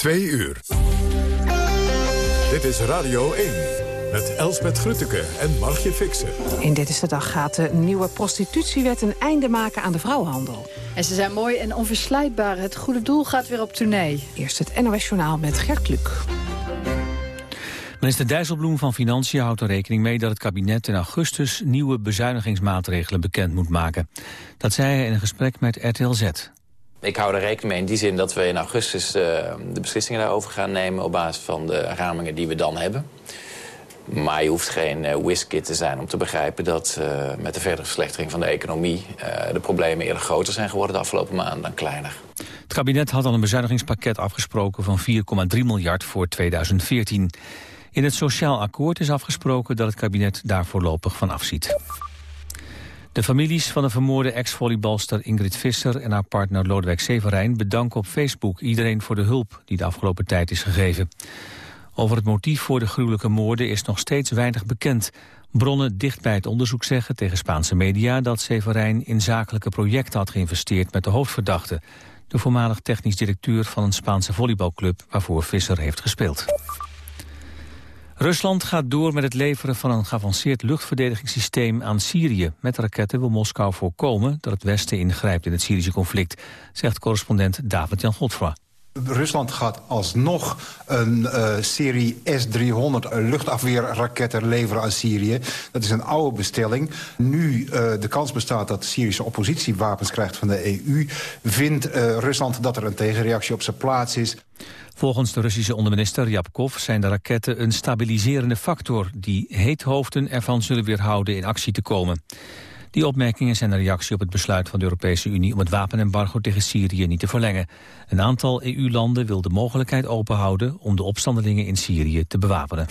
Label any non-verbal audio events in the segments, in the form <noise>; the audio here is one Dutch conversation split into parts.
Twee uur. Dit is Radio 1 met Elsbeth Grutteke en Margje Fixen. In Dit is de Dag gaat de nieuwe prostitutiewet een einde maken aan de vrouwenhandel. En ze zijn mooi en onverslijtbaar. Het goede doel gaat weer op tournee. Eerst het NOS Journaal met Gert Kluk. Minister Dijsselbloem van Financiën houdt er rekening mee dat het kabinet in augustus nieuwe bezuinigingsmaatregelen bekend moet maken. Dat zei hij in een gesprek met RTL Z. Ik hou er rekening mee in die zin dat we in augustus uh, de beslissingen daarover gaan nemen... op basis van de ramingen die we dan hebben. Maar je hoeft geen uh, te zijn om te begrijpen dat uh, met de verdere verslechtering van de economie... de problemen eerder groter zijn geworden de afgelopen maanden dan kleiner. Het kabinet had al een bezuinigingspakket afgesproken van 4,3 miljard voor 2014. In het sociaal akkoord is afgesproken dat het kabinet daar voorlopig van afziet. De families van de vermoorde ex-volleybalster Ingrid Visser en haar partner Lodewijk Severijn bedanken op Facebook iedereen voor de hulp die de afgelopen tijd is gegeven. Over het motief voor de gruwelijke moorden is nog steeds weinig bekend. Bronnen dicht bij het onderzoek zeggen tegen Spaanse media dat Severijn in zakelijke projecten had geïnvesteerd met de hoofdverdachte, de voormalig technisch directeur van een Spaanse volleybalclub waarvoor Visser heeft gespeeld. Rusland gaat door met het leveren van een geavanceerd luchtverdedigingssysteem aan Syrië. Met raketten wil Moskou voorkomen dat het Westen ingrijpt in het Syrische conflict, zegt correspondent David-Jan Godfra. Rusland gaat alsnog een uh, serie S-300 luchtafweerraketten leveren aan Syrië. Dat is een oude bestelling. Nu uh, de kans bestaat dat de Syrische oppositie wapens krijgt van de EU... vindt uh, Rusland dat er een tegenreactie op zijn plaats is. Volgens de Russische onderminister Ryabkov zijn de raketten een stabiliserende factor... die heethoofden ervan zullen weerhouden in actie te komen. Die opmerkingen zijn een reactie op het besluit van de Europese Unie... om het wapenembargo tegen Syrië niet te verlengen. Een aantal EU-landen wil de mogelijkheid openhouden... om de opstandelingen in Syrië te bewapenen.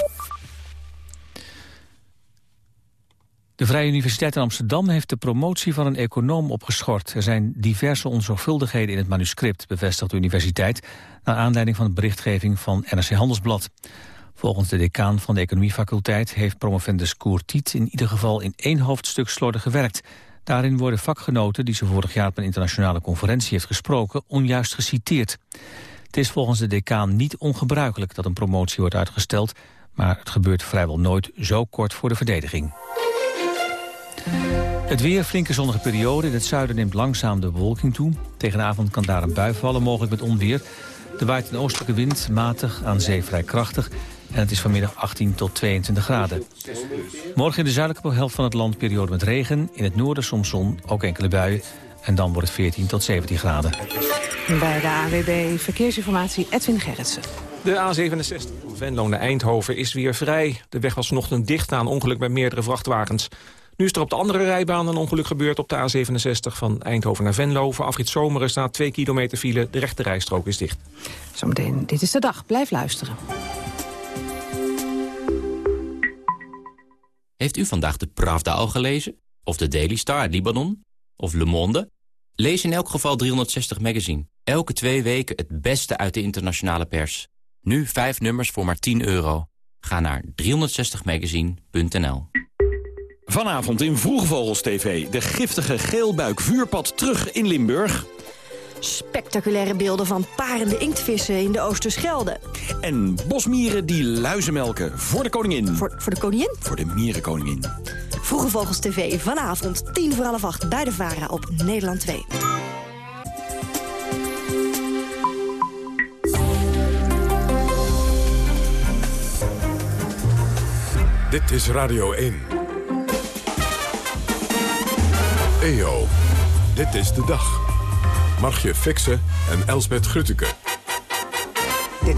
De Vrije Universiteit in Amsterdam heeft de promotie van een econoom opgeschort. Er zijn diverse onzorgvuldigheden in het manuscript, bevestigt de universiteit... naar aanleiding van de berichtgeving van NRC Handelsblad. Volgens de decaan van de economiefaculteit heeft promovendus Koertiet... in ieder geval in één hoofdstuk slordig gewerkt. Daarin worden vakgenoten die ze vorig jaar op een internationale conferentie heeft gesproken... onjuist geciteerd. Het is volgens de decaan niet ongebruikelijk dat een promotie wordt uitgesteld... maar het gebeurt vrijwel nooit zo kort voor de verdediging. Het weer, flinke zonnige periode. In het zuiden neemt langzaam de bewolking toe. Tegen avond kan daar een bui vallen, mogelijk met onweer. Er waait een oostelijke wind, matig, aan zee vrij krachtig. En het is vanmiddag 18 tot 22 graden. Morgen in de zuidelijke helft van het land periode met regen. In het noorden soms zon, ook enkele buien. En dan wordt het 14 tot 17 graden. Bij de AWB Verkeersinformatie Edwin Gerritsen. De A67 van Venlo naar Eindhoven is weer vrij. De weg was vanochtend dicht na een ongeluk met meerdere vrachtwagens. Nu is er op de andere rijbaan een ongeluk gebeurd op de A67 van Eindhoven naar Venlo. Voor afrit Zomeren staat 2 kilometer file. De rechte rijstrook is dicht. Zometeen, dit is de dag. Blijf luisteren. Heeft u vandaag de Pravda al gelezen? Of de Daily Star uit Libanon? Of Le Monde? Lees in elk geval 360 Magazine. Elke twee weken het beste uit de internationale pers. Nu vijf nummers voor maar 10 euro. Ga naar 360magazine.nl Vanavond in Vroegvogels TV. De giftige geelbuik vuurpad terug in Limburg. Spectaculaire beelden van parende inktvissen in de Oosterschelde. En bosmieren die luizen melken voor de koningin. Voor, voor de koningin? Voor de mierenkoningin. Vroege Vogels TV vanavond 10 voor half 8 bij de VARA op Nederland 2. Dit is Radio 1. EO, dit is de dag. Margje Fixen en Elsbeth Grutteke.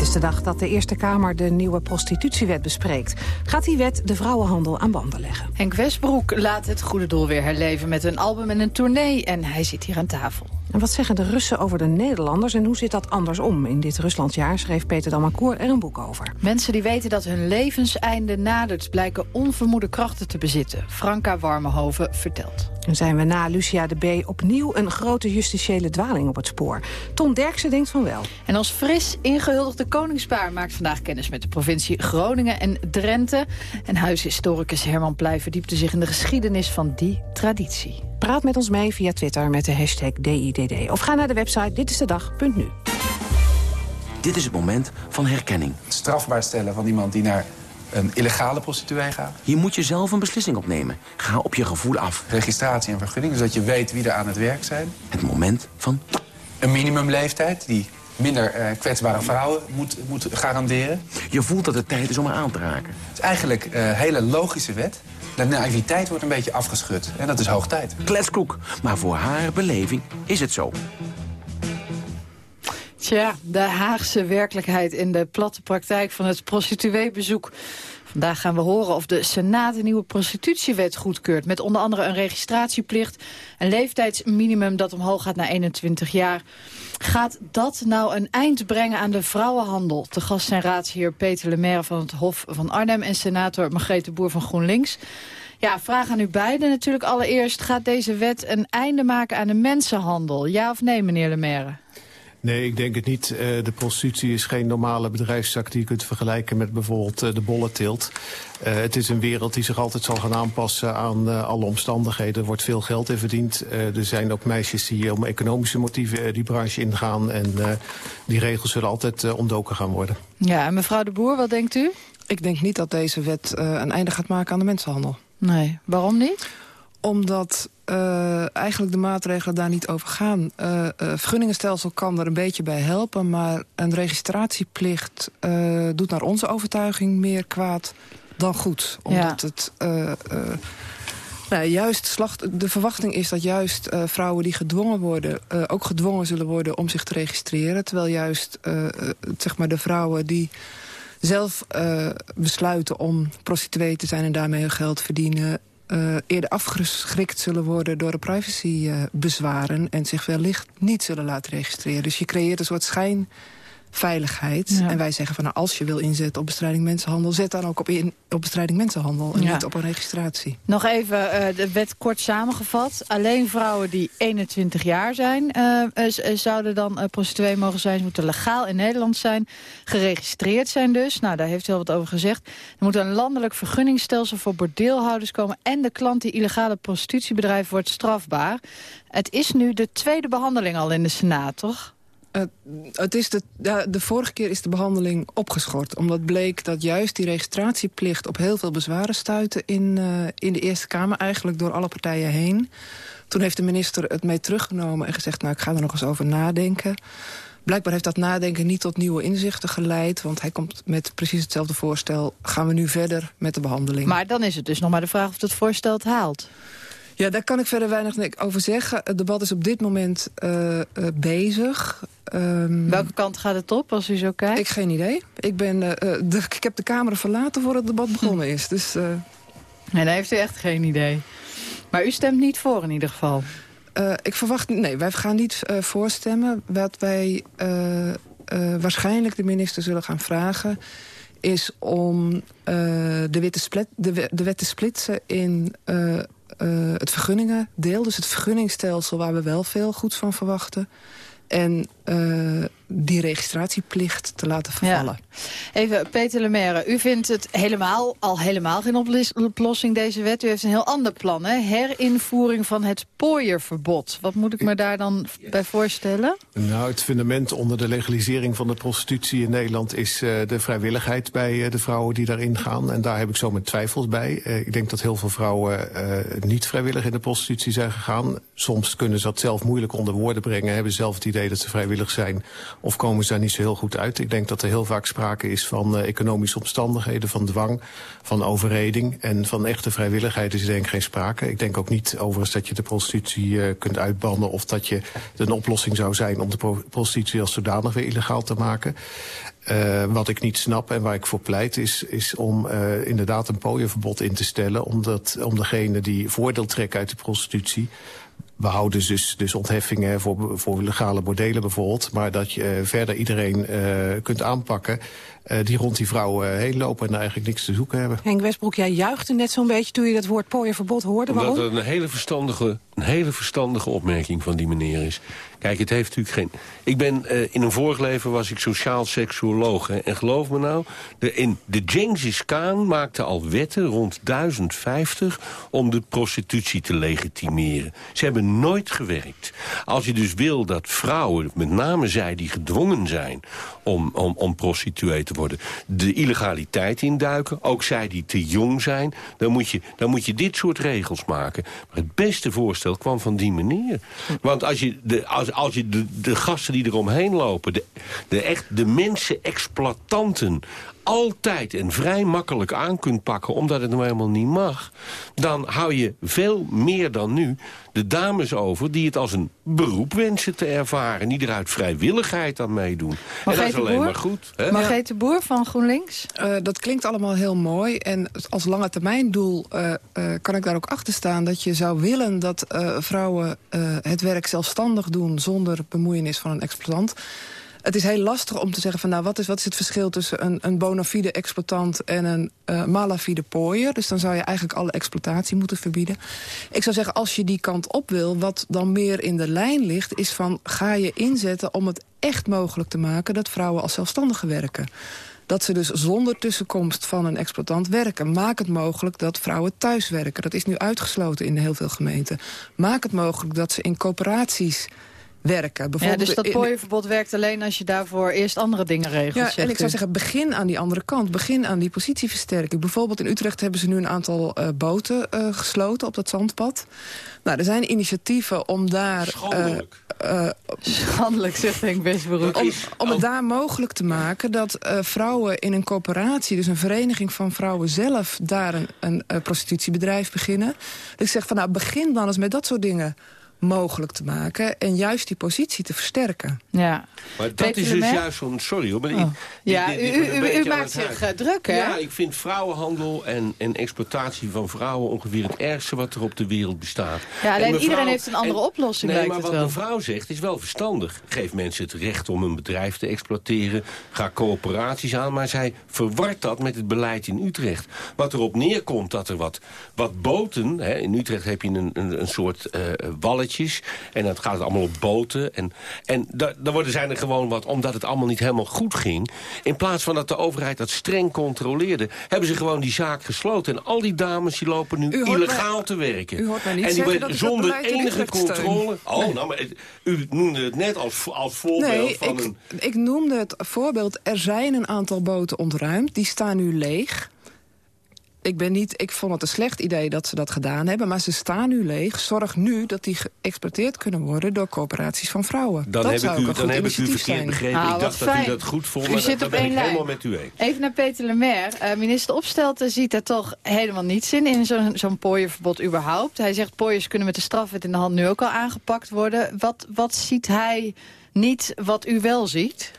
Dit is de dag dat de Eerste Kamer de nieuwe prostitutiewet bespreekt. Gaat die wet de vrouwenhandel aan banden leggen? Henk Westbroek laat het goede doel weer herleven met een album en een tournee. En hij zit hier aan tafel. En wat zeggen de Russen over de Nederlanders en hoe zit dat andersom? In dit Ruslandsjaar schreef Peter Damancour er een boek over. Mensen die weten dat hun levenseinde nadert... blijken onvermoede krachten te bezitten. Franka Warmehoven vertelt. Dan zijn we na Lucia de B opnieuw een grote justitiële dwaling op het spoor. Ton Derksen denkt van wel. En als fris ingehuldigde koningspaar maakt vandaag kennis met de provincie Groningen en Drenthe. En huishistoricus Herman Pleij verdiepte zich in de geschiedenis van die traditie. Praat met ons mee via Twitter met de hashtag DIDD. Of ga naar de website ditistedag.nu. Dit is het moment van herkenning. Strafbaar stellen van iemand die naar een illegale prostituee gaat. Hier moet je zelf een beslissing op nemen. Ga op je gevoel af. Registratie en vergunning, zodat je weet wie er aan het werk zijn. Het moment van... Een minimumleeftijd die minder uh, kwetsbare vrouwen moet, moet garanderen. Je voelt dat het tijd is om haar aan te raken. Het is eigenlijk een uh, hele logische wet. De naïviteit wordt een beetje afgeschud. En dat is hoog tijd. Kletskoek. Maar voor haar beleving is het zo. Tja, de Haagse werkelijkheid in de platte praktijk van het prostitueebezoek. Vandaag gaan we horen of de Senaat een nieuwe prostitutiewet goedkeurt... met onder andere een registratieplicht, een leeftijdsminimum dat omhoog gaat naar 21 jaar. Gaat dat nou een eind brengen aan de vrouwenhandel? Te gast zijn raadsheer Peter Lemaire van het Hof van Arnhem... en senator Margrethe Boer van GroenLinks. Ja, vraag aan u beiden natuurlijk allereerst. Gaat deze wet een einde maken aan de mensenhandel? Ja of nee, meneer Lemaire? Nee, ik denk het niet. Uh, de prostitutie is geen normale bedrijfstak die je kunt vergelijken met bijvoorbeeld uh, de bollenteelt. Uh, het is een wereld die zich altijd zal gaan aanpassen aan alle omstandigheden. Er wordt veel geld in verdiend. er zijn ook meisjes die om economische motieven die branche ingaan. En die regels zullen altijd ontdoken gaan worden. Ja, en mevrouw de Boer, wat denkt u? Ik denk niet dat deze wet een einde gaat maken aan de mensenhandel. Nee, waarom niet? Omdat uh, eigenlijk de maatregelen daar niet over gaan. Uh, vergunningenstelsel kan er een beetje bij helpen... maar een registratieplicht doet naar onze overtuiging meer kwaad dan goed. Omdat ja. het... Nou, juist slacht, de verwachting is dat juist vrouwen die gedwongen worden... ook gedwongen zullen worden om zich te registreren. Terwijl juist zeg maar de vrouwen die zelf besluiten om prostituee te zijn... en daarmee hun geld verdienen uh, eerder afgeschrikt zullen worden door de privacybezwaren... en zich wellicht niet zullen laten registreren. Dus je creëert een soort schijn veiligheid. En wij zeggen van nou, als je wil inzetten op bestrijding mensenhandel... zet dan ook op, in, op bestrijding mensenhandel en niet op een registratie. Nog even uh, de wet kort samengevat. Alleen vrouwen die 21 jaar zijn... Uh, zouden dan uh, prostituee mogen zijn. Ze moeten legaal in Nederland zijn. Geregistreerd zijn dus. Nou, daar heeft u heel wat over gezegd. Er moet een landelijk vergunningstelsel voor bordeelhouders komen... en de klant die illegale prostitutiebedrijf wordt strafbaar. Het is nu de tweede behandeling al in de Senaat, toch? Uh, het is de, de, vorige keer is de behandeling opgeschort. Omdat bleek dat juist die registratieplicht op heel veel bezwaren stuitte... in, uh, in de Eerste Kamer, eigenlijk door alle partijen heen. Toen heeft de minister het mee teruggenomen en gezegd... nou, ik ga er nog eens over nadenken. Blijkbaar heeft dat nadenken niet tot nieuwe inzichten geleid... want hij komt met precies hetzelfde voorstel. Gaan we nu verder met de behandeling. Maar dan is het dus nog maar de vraag of het voorstel het haalt. Ja, daar kan ik verder weinig over zeggen. Het debat is op dit moment uh, uh, bezig. Um, Welke kant gaat het op als u zo kijkt? Ik geen idee. Ik, ben, uh, de, ik heb de Kamer verlaten voor het debat begonnen is. Dus, Nee, dan heeft u echt geen idee. Maar u stemt niet voor in ieder geval? ik verwacht... Nee, wij gaan niet voorstemmen. Wat wij waarschijnlijk de minister zullen gaan vragen is om de, wet te split, de, de wet te splitsen in uh, het vergunningendeel. Dus het vergunningstelsel waar we wel veel goeds van verwachten. En uh, die registratieplicht te laten vervallen. Ja. Even, Peter Lemaire, u vindt het helemaal, al helemaal geen oplossing, deze wet. U heeft een heel ander plan, hè? herinvoering van het pooierverbod. Wat moet ik me daar dan bij voorstellen? Nou, het fundament onder de legalisering van de prostitutie in Nederland... is uh, de vrijwilligheid bij uh, de vrouwen die daarin gaan. En daar heb ik zo mijn twijfels bij. Uh, ik denk dat heel veel vrouwen niet vrijwillig in de prostitutie zijn gegaan. Soms kunnen ze dat zelf moeilijk onder woorden brengen. Hebben zelf het idee dat ze vrijwillig zijn of komen ze daar niet zo heel goed uit. Ik denk dat er heel vaak sprake is van uh, economische omstandigheden, van dwang, van overreding. En van echte vrijwilligheid is er denk ik geen sprake. Ik denk ook niet overigens dat je de prostitutie uh, kunt uitbannen... of dat je een oplossing zou zijn om de prostitutie als zodanig weer illegaal te maken. Uh, wat ik niet snap en waar ik voor pleit is, is om inderdaad een pooienverbod in te stellen... Omdat, om degene die voordeel trekken uit de prostitutie we houden dus, dus ontheffingen voor, voor legale bordelen bijvoorbeeld. Maar dat je uh, verder iedereen uh, kunt aanpakken eh, die rond die vrouwen heen lopen en daar eigenlijk niks te zoeken hebben. Henk Westbroek, jij juichte net zo'n beetje toen je dat woord pooierverbod hoorde. Omdat Waarom? het een hele, verstandige, een hele verstandige opmerking van die meneer is. Kijk, het heeft natuurlijk geen... Ik ben, eh, in een vorig leven was ik sociaal seksuoloog. Hè, en geloof me nou, de, in, de Genghis Khan maakte al wetten rond 1050... om de prostitutie te legitimeren. Ze hebben nooit gewerkt. Als je dus wil dat vrouwen, met name zij die gedwongen zijn... om, om, om prostituee te worden, de illegaliteit induiken... ook zij die te jong zijn, dan moet je, dan moet je dit soort regels maken. Maar het beste voorstel kwam van die meneer. Want als je de, als, als je de, de gasten die eromheen lopen... de, de, echt, de mensen-exploitanten altijd en vrij makkelijk aan kunt pakken... omdat het nou helemaal niet mag... dan hou je veel meer dan nu de dames over... die het als een beroep wensen te ervaren. Die er uit vrijwilligheid aan meedoen. en dat is alleen Boer? maar goed. Hè? Margrethe Boer van GroenLinks? Eh, dat klinkt allemaal heel mooi. En als lange termijn doel eh, eh, kan ik daar ook achter staan... dat je zou willen dat eh, vrouwen eh, het werk zelfstandig doen... zonder bemoeienis van een exploitant. Het is heel lastig om te zeggen van nou wat is, wat is het verschil tussen een, een bona fide exploitant en een eh malafide pooier. Dus dan zou je eigenlijk alle exploitatie moeten verbieden. Ik zou zeggen als je die kant op wil, wat dan meer in de lijn ligt, is van ga je inzetten om het echt mogelijk te maken dat vrouwen als zelfstandigen werken. Dat ze dus zonder tussenkomst van een exploitant werken. Maak het mogelijk dat vrouwen thuis werken. Dat is nu uitgesloten in heel veel gemeenten. Maak het mogelijk dat ze in coöperaties werken. Ja, Bijvoorbeeld dus dat pooierverbod werkt alleen als je daarvoor eerst andere dingen regelt. ja, en ik zou u. zeggen, begin aan die andere kant. Begin aan die positieversterking. Bijvoorbeeld in Utrecht hebben ze nu een aantal eh, boten eh, gesloten op dat zandpad. Nou, er zijn initiatieven om daar... Schandelijk. eh, eh, Schandelijk, zegt Henk Westbroek. om, om het daar mogelijk te maken dat eh, vrouwen in een coöperatie... dus een vereniging van vrouwen zelf daar een, een eh, prostitutiebedrijf beginnen. Dus ik zeg van nou, begin dan eens met dat soort dingen mogelijk te maken... en juist die positie te versterken. Ja. Maar dat Peter is dus juist zo'n... Sorry hoor, maar Oh. ik, Ja, dit- u, dit u, een maakt zich eh, druk, hè? Ja, ik vind vrouwenhandel en, en exploitatie van vrouwen ongeveer het ergste wat er op de wereld bestaat. Ja, alleen mevrouw- iedereen heeft een andere en- oplossing, Nee, maar wat wel. mevrouw zegt is wel verstandig. Geef mensen het recht om een bedrijf te exploiteren. Ga coöperaties aan, maar zij verwart dat met het beleid in Utrecht. Wat erop neerkomt dat er wat, wat boten... Hè, in Utrecht heb je een, een, een soort eh, en dan gaat het allemaal op boten. En, en da- dan worden zijn er gewoon wat, omdat het allemaal niet helemaal goed ging... in plaats van dat de overheid dat streng controleerde... hebben ze gewoon die zaak gesloten. En al die dames die lopen nu illegaal mij- te werken. u hoort mij niet en die zeggen dat zonder enige controle... Oh, Nee. nou, maar het- u noemde het net als, als voorbeeld Nee, van ik, een... ik noemde het voorbeeld. Er zijn een aantal boten ontruimd. Die staan nu leeg. Ik, ben niet, ik vond het een slecht idee dat ze dat gedaan hebben. Maar ze staan nu leeg. Zorg nu dat die geëxploiteerd kunnen worden... door coöperaties van vrouwen. Dan dat heb zou ik u, een dan goed heb ik u verkeerd zijn. begrepen. Ah, ik dacht dat u dat goed vond, U maar zit dat, op één ik helemaal lijn. met u eens. Even naar Peter Lemaire. Eh, minister Opstelten ziet er toch helemaal niets in, in zo'n zo'n pooierverbod überhaupt. Hij zegt pooiers kunnen met de strafwet in de hand nu ook al aangepakt worden. Wat, wat ziet hij niet wat u wel ziet?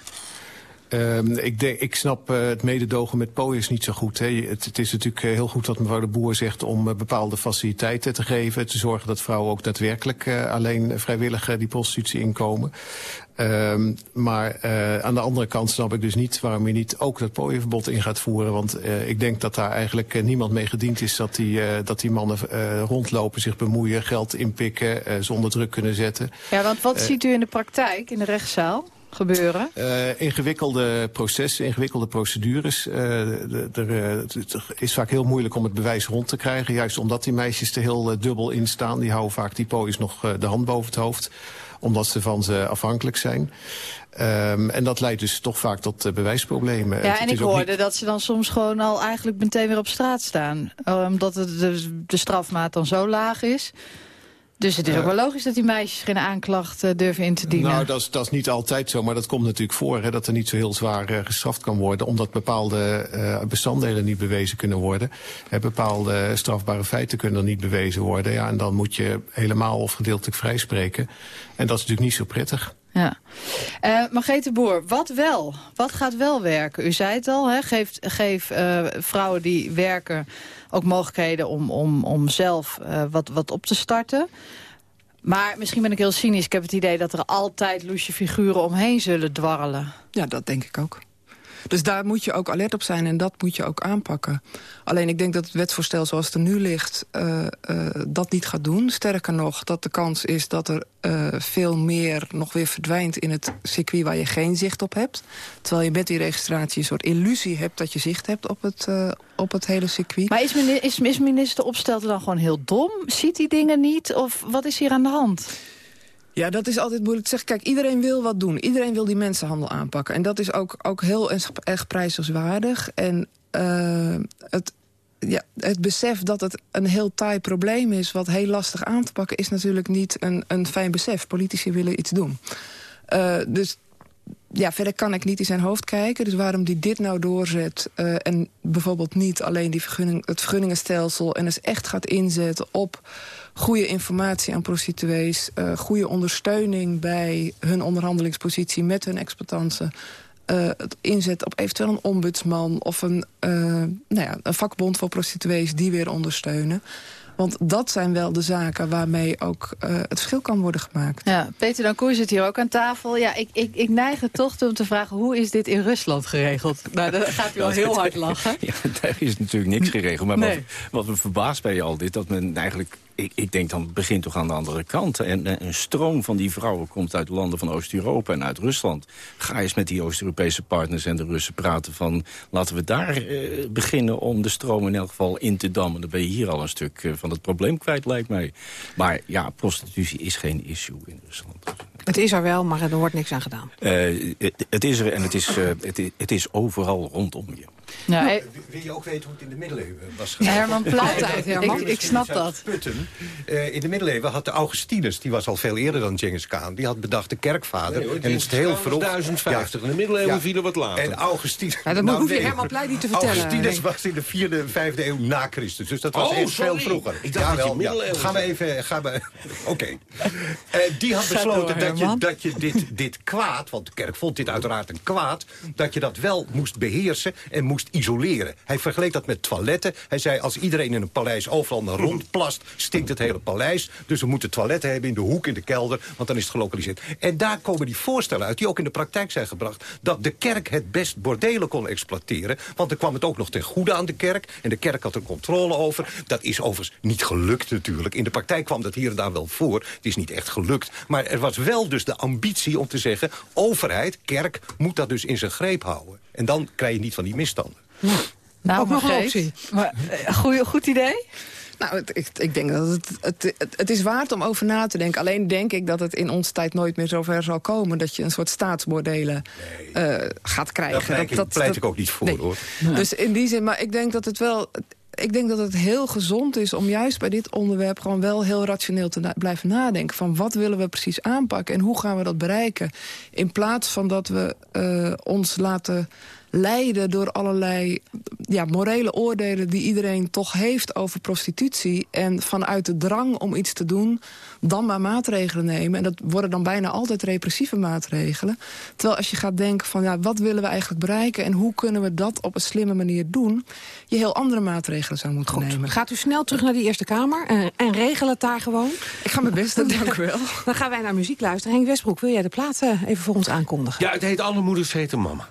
Ehm, ik, denk, ik snap eh, het mededogen met pooiers niet zo goed. Hè. Het, het is natuurlijk eh, heel goed wat mevrouw de Boer zegt... om eh, bepaalde faciliteiten te geven. Te zorgen dat vrouwen ook daadwerkelijk alleen vrijwillig die prostitutie inkomen. Ehm, maar aan de andere kant snap ik dus niet waarom je niet ook dat pooienverbod in gaat voeren. Want ik denk dat daar eigenlijk niemand mee gediend is dat die, dat die mannen rondlopen, zich bemoeien, geld inpikken, zonder druk kunnen zetten. Ja, want wat ziet u in de praktijk, in de rechtszaal, gebeuren? eh, ingewikkelde processen, ingewikkelde procedures. Er, eh, het is vaak heel moeilijk om het bewijs rond te krijgen. Juist omdat die meisjes er heel eh, dubbel in staan. Die houden vaak die pooiers nog de hand boven het hoofd. Omdat ze van ze afhankelijk zijn. Ehm, en dat leidt dus toch vaak tot bewijsproblemen. Ja, en ik niet- hoorde dat ze dan soms gewoon al eigenlijk meteen weer op straat staan. Omdat de, de strafmaat dan zo laag is. Dus het is ook wel logisch dat die meisjes geen aanklacht eh, durven in te dienen. Nou, dat is, dat is niet altijd zo, maar dat komt natuurlijk voor... Hè, dat er niet zo heel zwaar eh, gestraft kan worden... omdat bepaalde eh, bestanddelen niet bewezen kunnen worden. Hè, bepaalde strafbare feiten kunnen er niet bewezen worden. Ja, en dan moet je helemaal of gedeeltelijk vrijspreken. En dat is natuurlijk niet zo prettig. Ja. Eh Margrethe Boer, wat wel? Wat gaat wel werken? U zei het al, hè? geef, geef eh, vrouwen die werken ook mogelijkheden om, om, om zelf eh, wat, wat op te starten. Maar misschien ben ik heel cynisch. Ik heb het idee dat er altijd loesje figuren omheen zullen dwarrelen. Ja, dat denk ik ook. Dus daar moet je ook alert op zijn en dat moet je ook aanpakken. Alleen ik denk dat het wetsvoorstel zoals het er nu ligt... Uh, uh, dat niet gaat doen. Sterker nog, dat de kans is dat er uh, veel meer nog weer verdwijnt... in het circuit waar je geen zicht op hebt. Terwijl je met die registratie een soort illusie hebt... dat je zicht hebt op het, op het hele circuit. Maar is minister, is, dan gewoon heel dom? Ziet die dingen niet? Of wat is hier aan de hand? Ja, dat is altijd moeilijk te zeggen. Kijk, iedereen wil wat doen. Iedereen wil die mensenhandel aanpakken. En dat is ook, ook heel erg prijzenswaardig. En uh, het, ja, het besef dat het een heel taai probleem is... wat heel lastig aan te pakken, is natuurlijk niet een, een fijn besef. Politici willen iets doen. Uh, dus ja, verder kan ik niet in zijn hoofd kijken. Dus waarom die dit nou doorzet uh, en bijvoorbeeld niet alleen die vergunning, het vergunningenstelsel... en dus echt gaat inzetten op goede informatie aan prostituees... Uh, goede ondersteuning bij hun onderhandelingspositie met hun exploitanten... Uh, het inzet op eventueel een ombudsman of een, nou ja, een vakbond voor prostituees die weer ondersteunen. Want dat zijn wel de zaken waarmee ook uh, het verschil kan worden gemaakt. Ja, Peter Dankoer zit hier ook aan tafel. Ja, ik, ik, ik neig het toch om te vragen, hoe is dit in Rusland geregeld? Nou, dan gaat u al heel hard lachen. <laughs> Ja, daar is natuurlijk niks geregeld. Maar nee. wat, wat me verbaast bij al dit, dat men eigenlijk ik, ik, denk dan begint toch aan de andere kant. En een stroom van die vrouwen komt uit landen van Oost-Europa en uit Rusland. Ga eens met die Oost-Europese partners en de Russen praten van... laten we daar eh, beginnen om de stroom in elk geval in te dammen. Dan ben je hier al een stuk eh, van het probleem kwijt, lijkt mij. Maar ja, prostitutie is geen issue in Rusland. Het is er wel, maar er wordt niks aan gedaan. Uh, het, het, is er en het is, uh, het, het is overal rondom je. Nou, nou, wil je ook weten hoe het in de middeleeuwen was gegaan? Herman Plaattijd, Herman. Ik, ik snap dat. Putten. Uh, in de middeleeuwen had de Augustinus, die was al veel eerder dan Genghis Khan... die had bedacht de kerkvader. Nee, hoor, en het is heel vroeg. 1050. Ja. In de middeleeuwen ja. vielen wat later. En Augustinus... Ja, dat nou, hoef je nee, Herman Pleij niet te vertellen. Augustinus was in de 4e, 5e eeuw na Christus. Dus dat was oh, echt sorry. veel vroeger. Ik dacht ja, wel, ja. Gaan we even... Gaan we... <laughs> Oké. Okay. Uh, die had besloten dat, je, dat je dit, dit kwaad... want de kerk vond dit uiteraard een kwaad... dat je dat wel moest beheersen en moest isoleren. Hij vergeleek dat met toiletten. Hij zei, als iedereen in een paleis overal naar rond plast... stinkt het hele paleis. Dus we moeten toiletten hebben in de hoek, in de kelder... want dan is het gelokaliseerd. En daar komen die voorstellen uit, die ook in de praktijk zijn gebracht... dat de kerk het best bordelen kon exploiteren. Want dan kwam het ook nog ten goede aan de kerk. En de kerk had er controle over. Dat is overigens niet gelukt natuurlijk. In de praktijk kwam dat hier en daar wel voor. Het is niet echt gelukt. Maar er was wel dus de ambitie om te zeggen... overheid, kerk, moet dat dus in zijn greep houden. En dan krijg je niet van die misstanden. Nou, ook nog een optie. Maar, goeie, goed idee? Nou, het, ik, ik, denk dat het, het, het, het, is waard om over na te denken. Alleen denk ik dat het in onze tijd nooit meer zover zal komen... dat je een soort staatsbordelen nee. uh, gaat krijgen. Daar dat, dat, pleit dat, ik ook niet voor, nee. hoor. Nee. Dus in die zin, maar ik denk dat het wel... Ik denk dat het heel gezond is om juist bij dit onderwerp... gewoon wel heel rationeel te blijven nadenken. Van wat willen we precies aanpakken en hoe gaan we dat bereiken? In plaats van dat we uh, ons laten leiden door allerlei ja, morele oordelen... die iedereen toch heeft over prostitutie. En vanuit de drang om iets te doen, dan maar maatregelen nemen. En dat worden dan bijna altijd repressieve maatregelen. Terwijl als je gaat denken van, ja, wat willen we eigenlijk bereiken... en hoe kunnen we dat op een slimme manier doen... je heel andere maatregelen zou moeten Goed. nemen. Gaat u snel terug naar die Eerste Kamer en, en regel het daar gewoon? Ik ga mijn best doen, <laughs> dank u wel. Dan gaan wij naar muziek luisteren. Henk Westbroek, wil jij de plaat even voor ons aankondigen? Ja, het heet Alle Moeders Heten Mama.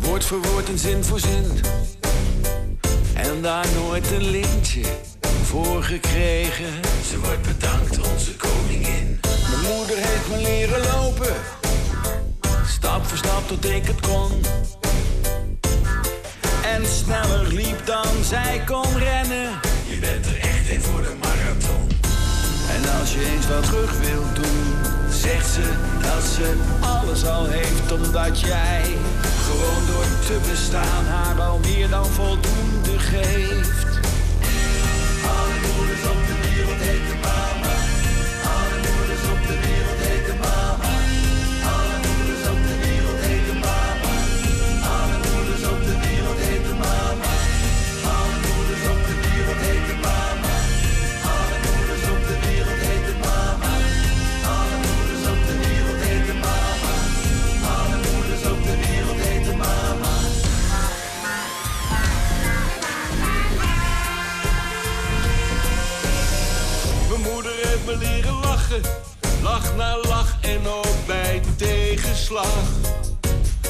Woord voor woord en zin voor zin. En daar nooit een lintje voor gekregen. Ze wordt bedankt, onze koningin. Mijn moeder heeft me leren lopen. Stap voor stap tot ik het kon. En sneller liep dan zij kon rennen. Je bent er echt een voor de marathon. En als je eens wat terug wilt doen, zegt ze dat ze alles al heeft omdat jij gewoon door te bestaan haar al meer dan voldoende geeft. Alle moeders op de wereld heten me leren lachen. Lach na lach en ook bij tegenslag.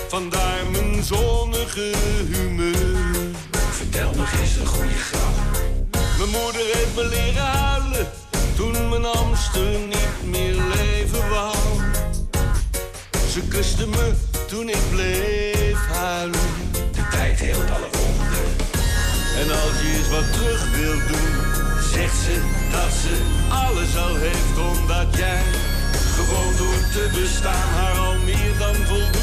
Vandaar mijn zonnige humeur. Vertel nog eens een goede grap. Mijn moeder heeft me leren huilen. Toen mijn Amster niet meer leven wou. Ze kuste me toen ik bleef huilen. De tijd heelt alle wonden. En als je eens wat terug wilt doen, zegt ze dat ze alles al heeft omdat jij gewoon door te bestaan haar al meer dan voldoende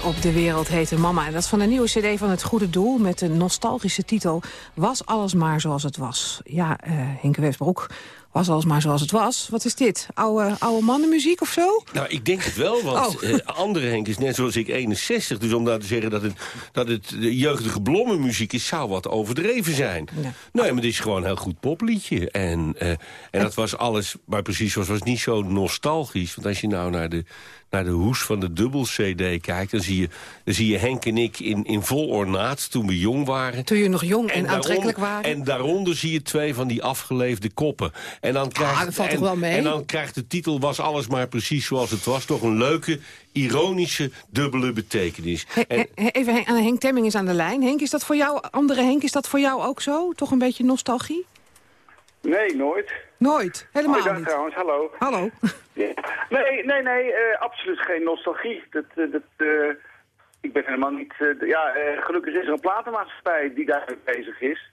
Op de wereld heten mama. En dat is van een nieuwe cd van Het Goede Doel... met de nostalgische titel Was alles maar zoals het was. Ja, eh Henke Westbroek, was alles maar zoals het was. Wat is dit? Oude, oude mannenmuziek of zo? Nou, ik denk het wel, want Oh. eh, andere Henk is net zoals ik 61. Dus om nou te zeggen dat het, dat het de jeugdige blommenmuziek is... zou wat overdreven zijn. Nee, maar het is gewoon een heel goed popliedje. En, eh, en dat was alles, maar precies zoals was niet zo nostalgisch. Want als je nou naar de, naar de hoes van de dubbel-cd kijkt... Dan zie, je, dan zie je Henk en ik in, in vol ornaat toen we jong waren. Toen je nog jong en, aantrekkelijk waren? En daaronder zie je twee van die afgeleefde koppen. En dan krijgt, Ah, dat valt en, toch wel mee? En dan krijgt de titel Was alles maar precies zoals het was... toch een leuke, ironische, dubbele betekenis. He- En, he- even, Hen- Henk Temming is aan de lijn. Henk, is dat voor jou, andere Henk, is dat voor jou ook zo? Toch een beetje nostalgie? Nee, nooit. Nooit, helemaal oh, dag niet. trouwens, hallo. Hallo. <laughs> Ja. Nee, nee, nee, eh, absoluut geen nostalgie. Dat, eh, dat, eh, ik ben helemaal niet... ja, eh, gelukkig is er een platenmaatschappij die daarmee bezig is.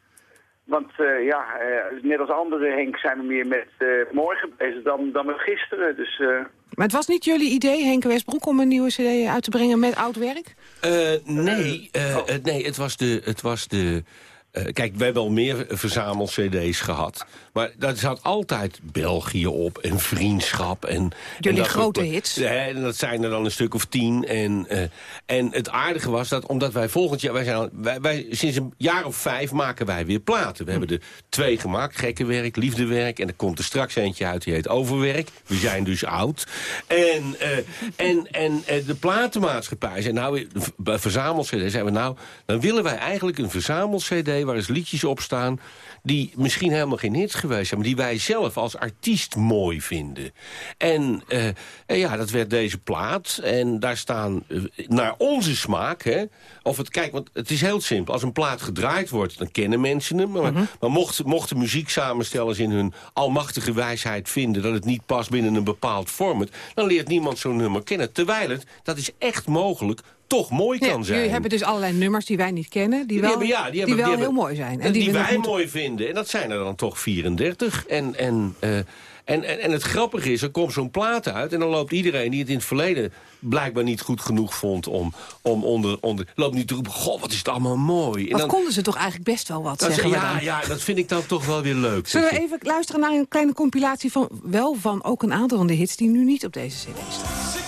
Want eh, ja, eh, net als andere Henk zijn we meer met eh, morgen bezig dan, dan met gisteren. Dus... eh, Maar het was niet jullie idee, Henk Westbroek, om een nieuwe cd uit te brengen met oud werk? eh, nee, eh, het- nee, het was de... Het was de eh, kijk, we hebben al meer verzamel-cd's gehad. Maar daar zat altijd België op en vriendschap. En, Jullie en dat grote soort- hits. En dat zijn er dan een stuk of tien. En, eh, en het aardige was dat, omdat wij volgend jaar... Wij zijn, wij, wij, sinds een jaar of vijf maken wij weer platen. We hebben er twee gemaakt. Gekkenwerk, liefdewerk. En er komt er straks eentje uit, die heet Overwerk. We zijn dus oud. En, eh, en, en eh, de platenmaatschappij zei nou... Bij verzamel-cd zeiden we nou... Dan willen wij eigenlijk een verzamel-cd... waar eens liedjes op staan die misschien helemaal geen hits geweest zijn... maar die wij zelf als artiest mooi vinden. En, eh, en ja, dat werd deze plaat. En daar staan, eh, naar onze smaak... Hè, of het, kijk, want het is heel simpel. Als een plaat gedraaid wordt, dan kennen mensen hem. Maar, maar mochten, mochten muzieksamenstellers in hun almachtige wijsheid vinden... dat het niet past binnen een bepaald format... dan leert niemand zo'n nummer kennen. Terwijl het, dat is echt mogelijk toch mooi kan zijn. Jullie hebben dus allerlei nummers die wij niet kennen, die wel, hebben, ja, die hebben, wel hebben- heel mooi zijn. En die, wij moeten- mooi vinden. En dat zijn er dan toch 34. En, en, eh, en, en, en het grappige is, er komt zo'n plaat uit... en dan loopt iedereen die het in het verleden blijkbaar niet goed genoeg vond... om, om onder, onder... loopt nu te roepen, goh, wat is het allemaal mooi. En Wat konden ze toch eigenlijk best wel wat, zeggen ja, dan. ja, dat vind ik dan toch wel weer leuk. Zullen we even luisteren naar een kleine compilatie van... wel van ook een aantal van de hits die nu niet op deze cd staan.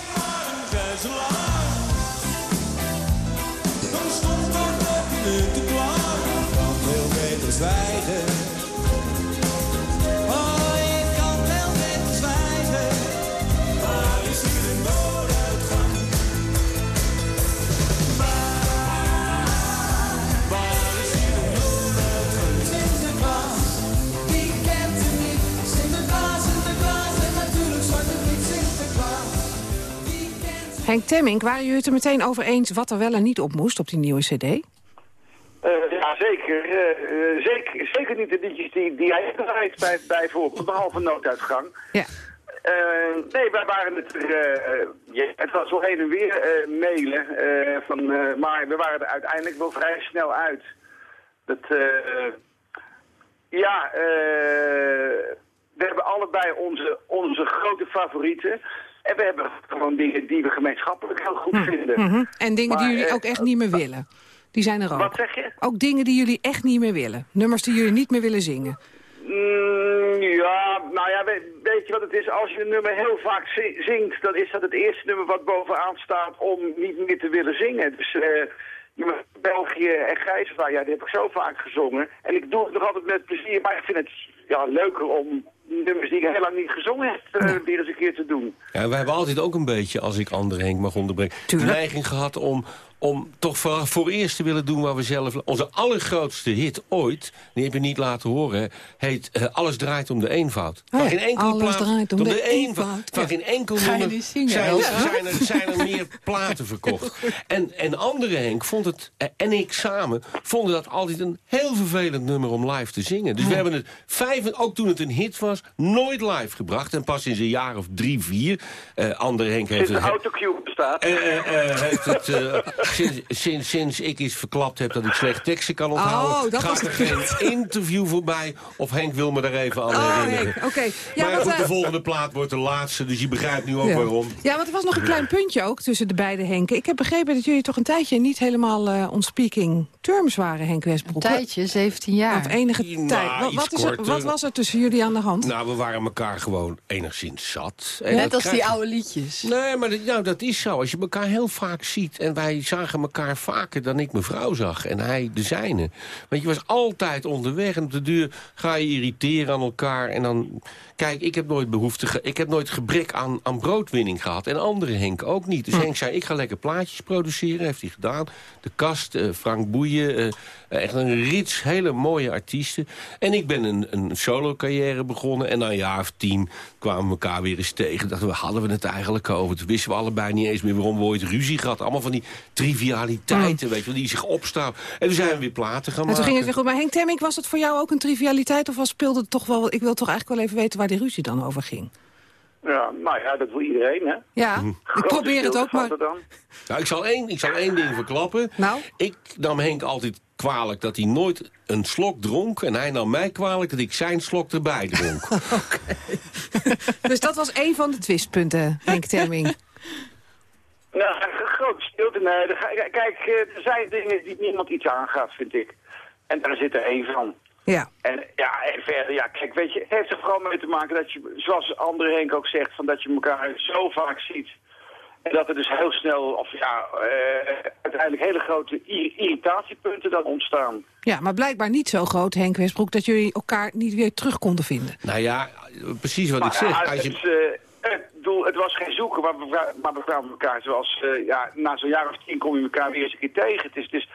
Zwijgen. Oh, ik kan veel beter zwijgen. Waar is hier de is hier niet? Natuurlijk. Henk Temmink, waren jullie het er meteen over eens... wat er wel en niet op moest op die nieuwe cd? Eh, ja, zeker. Eh, eh, zeker. Zeker niet de liedjes die, die hij draait bij, bijvoorbeeld, behalve nooduitgang. Ja. Nee, wij waren het er... het was wel heen en weer mailen, van, maar we waren er uiteindelijk wel vrij snel uit. Dat, ja, we hebben allebei onze, onze grote favorieten. En we hebben gewoon dingen die we gemeenschappelijk heel goed vinden. Mhm. En dingen die jullie ook echt niet meer willen. Die zijn er ook. Wat zeg je? Ook dingen die jullie echt niet meer willen. Nummers die jullie niet meer willen zingen. Mm, ja, nou ja, we- weet je wat het is? Als je een nummer heel vaak zi- zingt, dan is dat het eerste nummer wat bovenaan staat om niet meer te willen zingen. Dus eh, je- België en Gijsvaar, ja, die heb ik zo vaak gezongen. En ik doe het nog altijd met plezier, maar ik vind het ja, leuker om nummers die ik heel lang niet gezongen heb, eh, weer eens een keer te doen. Ja, we hebben altijd ook een beetje, als ik andere Henk mag onderbreken... de neiging gehad om, om toch voor, voor eerst te willen doen waar we zelf... Onze allergrootste hit ooit, die heb je niet laten horen... heet eh, Alles draait om de eenvoud. Oh Van geen enkele Alles plaat draait om de eenvoud. Van Ja. geen enkel Ga je nummer zijn, zijn, er, zijn er meer <laughs> platen verkocht. En, en andere Henk vond het, eh, en ik samen, vonden dat altijd een heel vervelend nummer om live te zingen. Dus we hebben het vijf, ook toen het een hit was, nooit live gebracht. En pas sinds een jaar of drie, vier. eh andere Henk heeft Sinds de het... autocue bestaat. Eh, eh, eh, heeft het, eh, <laughs> sinds, sinds, sinds ik eens verklapt heb dat ik slecht teksten kan onthouden... Oh, dat gaat was er het. geen interview voorbij. Of Henk wil me daar even aan Oh, herinneren. Henk, oké. Ja, maar wat, goed, de eh, volgende plaat wordt de laatste, dus je begrijpt nu ook Ja. waarom. Ja, want er was nog een klein puntje ook tussen de beide Henken. Ik heb begrepen dat jullie toch een tijdje niet helemaal eh on speaking terms waren, Henk Westbroek. Een tijdje, 17 jaar. Of enige Nou, tijd. Wat, iets wat, is er, wat was er tussen jullie aan de hand? Nou, we waren elkaar gewoon enigszins zat. En Net als krijg die oude liedjes. Nee, maar dat, nou, dat is zo. Als je elkaar heel vaak ziet... en wij zagen elkaar vaker dan ik mijn vrouw zag... en hij de zijne. Want je was altijd onderweg en op de duur ga je irriteren aan elkaar... en dan... Kijk, ik heb nooit behoefte... ik heb nooit gebrek aan, aan broodwinning gehad. En andere Henk ook niet. Dus Henk zei, ik ga lekker plaatjes produceren. Heeft hij gedaan. De Kast, eh, Frank Boeien... eh, echt een rits, hele mooie artiesten. En ik ben een, een solo-carrière begonnen. En na een jaar of tien kwamen we elkaar weer eens tegen. Dachten we, hadden we het eigenlijk over? Toen wisten we allebei niet eens meer waarom we ooit ruzie gehad. Allemaal van die trivialiteiten, weet je die zich opstaan. En toen zijn we weer platen gaan En toen maken. ging het weer goed. Maar Henk Temmink, was het voor jou ook een trivialiteit? Of was, speelde het toch wel... Ik wil toch eigenlijk wel even weten waar die ruzie dan over ging. Ja, nou ja, dat wil iedereen, hè? Ja, ik probeer het ook maar... Nou, ik zal één, ik zal één ding verklappen. Nou? Ik nam Henk altijd kwalijk dat hij nooit een slok dronk. En hij nam mij kwalijk dat ik zijn slok erbij dronk. <laughs> <laughs> Dus dat was één van de twistpunten, Henk Temmink. Nou, een grote stilte. Nee, kijk, eh, er zijn dingen die niemand iets aangaat, vind ik. En daar zit er één van. Ja. En ja, en verder, ja, kijk, weet je, het heeft er vooral mee te maken dat je, zoals andere Henk ook zegt, van dat je elkaar zo vaak ziet. En dat er dus heel snel, of ja, eh, uiteindelijk hele grote ir- irritatiepunten dan ontstaan. Ja, maar blijkbaar niet zo groot, Henk Westbroek... dat jullie elkaar niet weer terug konden vinden. nou ja, precies wat ik zeg. ja, Als je, het, eh, ik bedoel, het was geen zoeken, maar we, maar we kwamen elkaar zoals... eh, ja, na zo'n jaar of tien kom je elkaar weer eens een keer tegen. Het is, het is,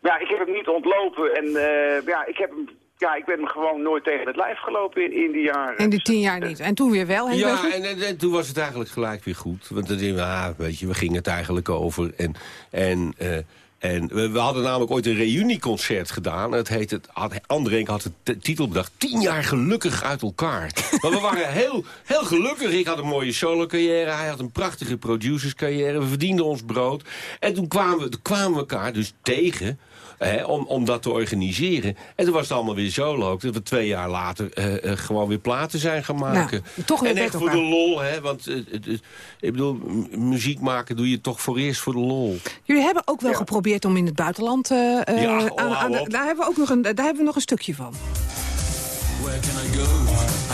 maar ja, ik heb hem niet ontlopen en eh, ja, ik, heb hem, ja, ik ben hem gewoon nooit tegen het lijf gelopen in, in die jaren. In die tien jaar niet. En toen weer wel, Ja, en, en, en toen was het eigenlijk gelijk weer goed. Want dan denk je, ah, weet je, we gingen het eigenlijk over. En, en eh, En we, we hadden namelijk ooit een reunieconcert gedaan. Het heette, had, André had de titel bedacht... Tien jaar gelukkig uit elkaar. <laughs> maar we waren heel, heel gelukkig. Ik had een mooie solo-carrière. Hij had een prachtige producerscarrière. We verdienden ons brood. En toen kwamen we, toen kwamen we elkaar dus tegen om, om dat te organiseren. En toen was het allemaal weer zo leuk dat we twee jaar later uh, uh, gewoon weer platen zijn gaan maken. Nou, toch weer en echt voor de lol, hè, want uh, ik bedoel, muziek maken doe je toch voor eerst voor de lol. Jullie hebben ook wel ja. geprobeerd om in het buitenland... ja, oh, aan, aan de, daar, hebben we ook nog een, daar hebben we nog een stukje van. Where can I go?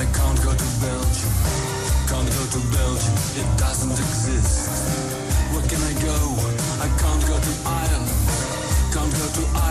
I can't go to Belgium. Can't go to Belgium. It doesn't exist. Where can I go? I can't go to Ireland. Can't go to Ireland.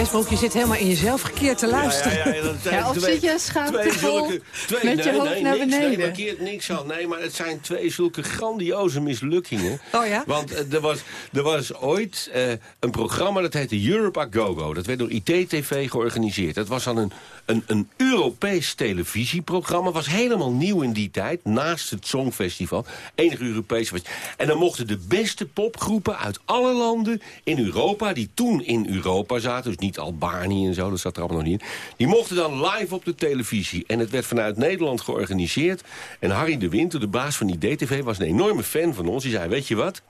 Westbroek, je zit helemaal in jezelf gekeerd te luisteren. Ja, ja, ja, dat zijn Ja, of twee- zit je schaamtevol twee zulke- twee- met je nee, hoofd nee, naar niks, Nee, beneden? markeert niks aan. Nee, maar het zijn twee zulke grandioze mislukkingen. Oh ja? Want eh, er, was, er was ooit eh, een programma dat heette Europe A Go Go. Dat werd door ITTV georganiseerd. Dat was dan een, een, een Europees televisieprogramma. Was helemaal nieuw in die tijd. Naast het Songfestival. Enige Europese. was- En dan mochten de beste popgroepen uit alle landen in Europa... die toen in Europa zaten, dus niet Albanië en zo, dat zat er allemaal nog niet in... die mochten dan live op de televisie. En het werd vanuit Nederland georganiseerd. En Harry de Winter, de baas van IDTV, was een enorme fan van ons. Die zei, weet je wat,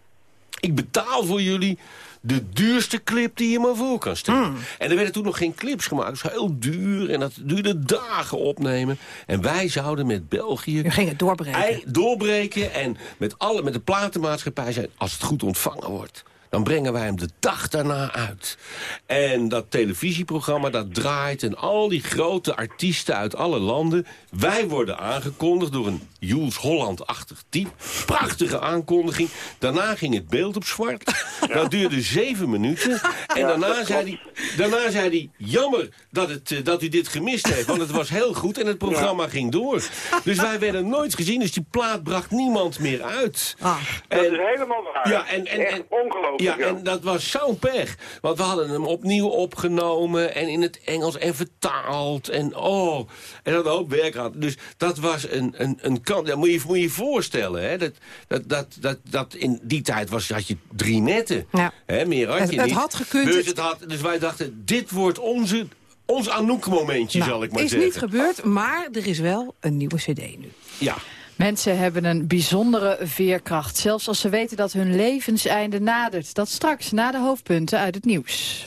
ik betaal voor jullie de duurste clip die je maar voor kan stellen. En er werden toen nog geen clips gemaakt. Was heel duur en dat duurde dagen opnemen. En wij zouden met België... Je ging het doorbreken. ei- doorbreken en met, alle, met de platenmaatschappij zijn... als het goed ontvangen wordt, dan brengen wij hem de dag daarna uit. En dat televisieprogramma dat draait en al die grote artiesten uit alle landen... wij worden aangekondigd door een Jules Holland-achtig type. Prachtige aankondiging. Daarna ging het beeld op zwart. <laughs> Dat duurde zeven minuten. En daarna zei, hij, daarna zei hij... jammer dat, het, eh, dat u dit gemist heeft, want het was heel goed... en het programma ging door. Dus wij werden nooit gezien, dus die plaat bracht niemand meer uit. Ah. Dat is helemaal waar. Ja, en, en, Echt en, ongelooflijk. ja, ja. en dat was zo'n pech. Want we hadden hem opnieuw opgenomen en in het Engels en vertaald. En oh, en dat een hoop werk had. Dus dat was een, een, een kant. Ja, moet, je, moet je voorstellen, hè? Dat, dat, dat, dat, dat in die tijd was, had je drie netten. Ja. Hè, meer had je het niet. had gekund. Dus, het had, dus wij dachten, dit wordt onze, ons Anouk-momentje, Nou, zal ik maar is zeggen. niet gebeurd, maar er is wel een nieuwe cd nu. Ja. Mensen hebben een bijzondere veerkracht. Zelfs als ze weten dat hun levenseinde nadert. Dat straks na de hoofdpunten uit het nieuws.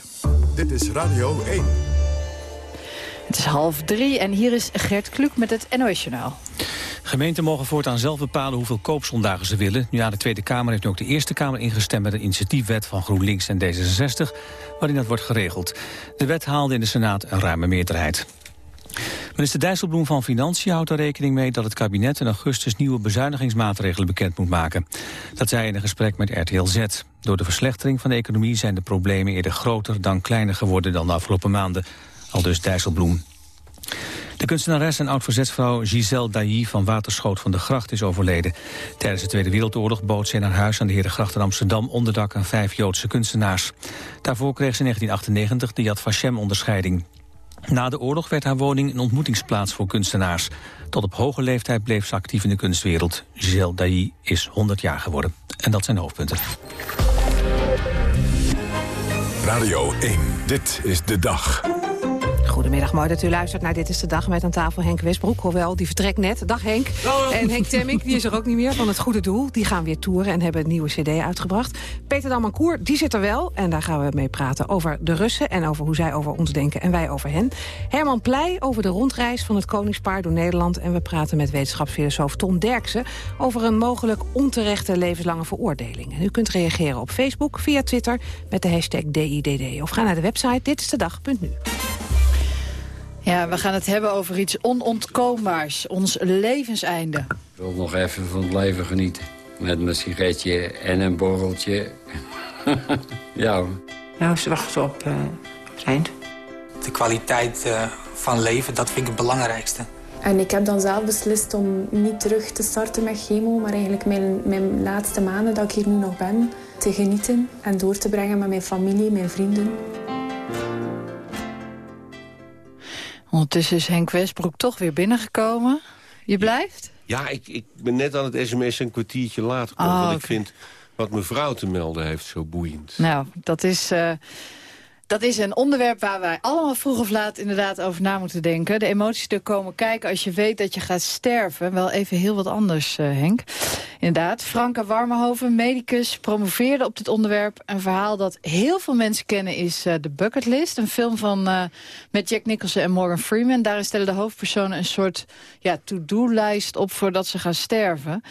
Dit is Radio 1. Het is half drie en hier is Gert Kluk met het NOS-journaal. Gemeenten mogen voortaan zelf bepalen hoeveel koopzondagen ze willen. Nu na de Tweede Kamer heeft nu ook de Eerste Kamer ingestemd... met een initiatiefwet van GroenLinks en D66, waarin dat wordt geregeld. De wet haalde in de Senaat een ruime meerderheid. Minister Dijsselbloem van Financiën houdt er rekening mee... dat het kabinet in augustus nieuwe bezuinigingsmaatregelen bekend moet maken. Dat zei in een gesprek met RTL Z. Door de verslechtering van de economie zijn de problemen eerder groter... dan kleiner geworden dan de afgelopen maanden. Al dus Dijsselbloem. De kunstenares en oud-verzetsvrouw Giselle Dailly van Waterschoot van de Gracht is overleden. Tijdens de Tweede Wereldoorlog bood ze in haar huis aan de Herengracht in Amsterdam onderdak aan vijf Joodse kunstenaars. Daarvoor kreeg ze in 1998 de Yad Vashem-onderscheiding. Na de oorlog werd haar woning een ontmoetingsplaats voor kunstenaars. Tot op hoge leeftijd bleef ze actief in de kunstwereld. Giselle Dailly is 100 jaar geworden. En dat zijn de hoofdpunten. Radio 1. Dit is de dag. Goedemiddag, mooi dat u luistert naar Dit is de Dag met aan tafel Henk Westbroek. Hoewel, die vertrekt net. Dag Henk. En Henk Temmink, die is er ook niet meer van het Goede Doel. Die gaan weer toeren en hebben een nieuwe cd uitgebracht. Peter Damancour, die zit er wel. En daar gaan we mee praten over de Russen en over hoe zij over ons denken en wij over hen. Herman Pleij over de rondreis van het koningspaar door Nederland. En we praten met wetenschapsfilosoof Ton Derksen over een mogelijk onterechte levenslange veroordeling. En u kunt reageren op Facebook, via Twitter met de hashtag DIDD. Of ga naar de website ditistedag.nu. Ja, we gaan het hebben over iets onontkoombaars. Ons levenseinde. Ik wil nog even van het leven genieten. Met mijn sigaretje en een borreltje. <laughs> ja hoor. Nou, ze wachten op, op het eind. De kwaliteit eh, van leven, dat vind ik het belangrijkste. En ik heb dan zelf beslist om niet terug te starten met chemo, maar eigenlijk mijn, mijn laatste maanden dat ik hier nu nog ben, te genieten en door te brengen met mijn familie, mijn vrienden. Ondertussen is Henk Westbroek toch weer binnengekomen. Je blijft? Ja, ik, ik ben net aan het sms een kwartiertje later gekomen. Oh, want ik vind wat mevrouw te melden heeft zo boeiend. Nou, dat is... eh, dat is een onderwerp waar wij allemaal vroeg of laat inderdaad over na moeten denken. De emoties er komen kijken als je weet dat je gaat sterven. Wel even heel wat anders, eh, Henk. Inderdaad, Franka Warmenhoven, medicus, promoveerde op dit onderwerp. Een verhaal dat heel veel mensen kennen is uh, The Bucket List. Een film van, uh, met Jack Nicholson en Morgan Freeman. Daarin stellen de hoofdpersonen een soort ja, to-do-lijst op voordat ze gaan sterven.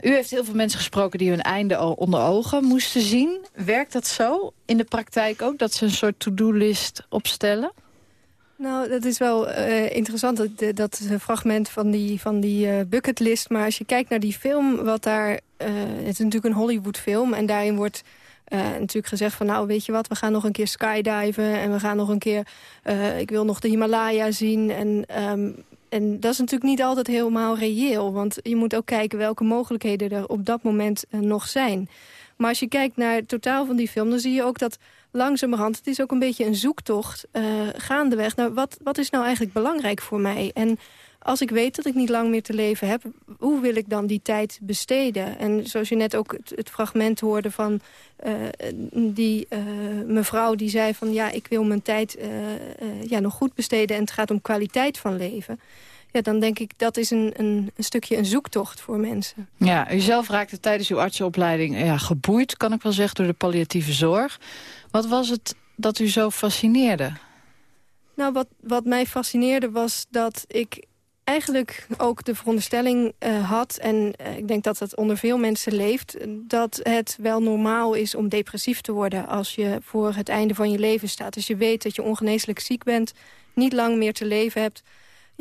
U heeft heel veel mensen gesproken die hun einde onder ogen moesten zien. Werkt dat zo in de praktijk ook, dat ze een soort to-do-list opstellen? Nou, dat is wel uh, interessant, dat, dat fragment van die, van die uh, bucketlist. Maar als je kijkt naar die film, wat daar... Uh, het is natuurlijk een Hollywood-film en daarin wordt... natuurlijk gezegd van, nou, weet je wat, we gaan nog een keer skydiven... en we gaan nog een keer, ik wil nog de Himalaya zien. En, um, en dat is natuurlijk niet altijd helemaal reëel. Want je moet ook kijken welke mogelijkheden er op dat moment nog zijn. Maar als je kijkt naar het totaal van die film... dan zie je ook dat langzamerhand, het is ook een beetje een zoektocht... Uh, gaandeweg naar wat, wat is nou eigenlijk belangrijk voor mij? En als ik weet dat ik niet lang meer te leven heb... hoe wil ik dan die tijd besteden? En zoals je net ook het, fragment hoorde van uh, die uh, mevrouw... die zei van ja, ik wil mijn tijd ja, nog goed besteden... en het gaat om kwaliteit van leven ja, dan denk ik dat is een, een, een, stukje een zoektocht voor mensen. Ja, u zelf raakte tijdens uw artsenopleiding ja, geboeid, kan ik wel zeggen, door de palliatieve zorg. Wat was het dat u zo fascineerde? Nou, wat, wat mij fascineerde was dat ik eigenlijk ook de veronderstelling uh, had... en uh, ik denk dat dat onder veel mensen leeft... dat het wel normaal is om depressief te worden... als je voor het einde van je leven staat. Als je weet dat je ongeneeslijk ziek bent, niet lang meer te leven hebt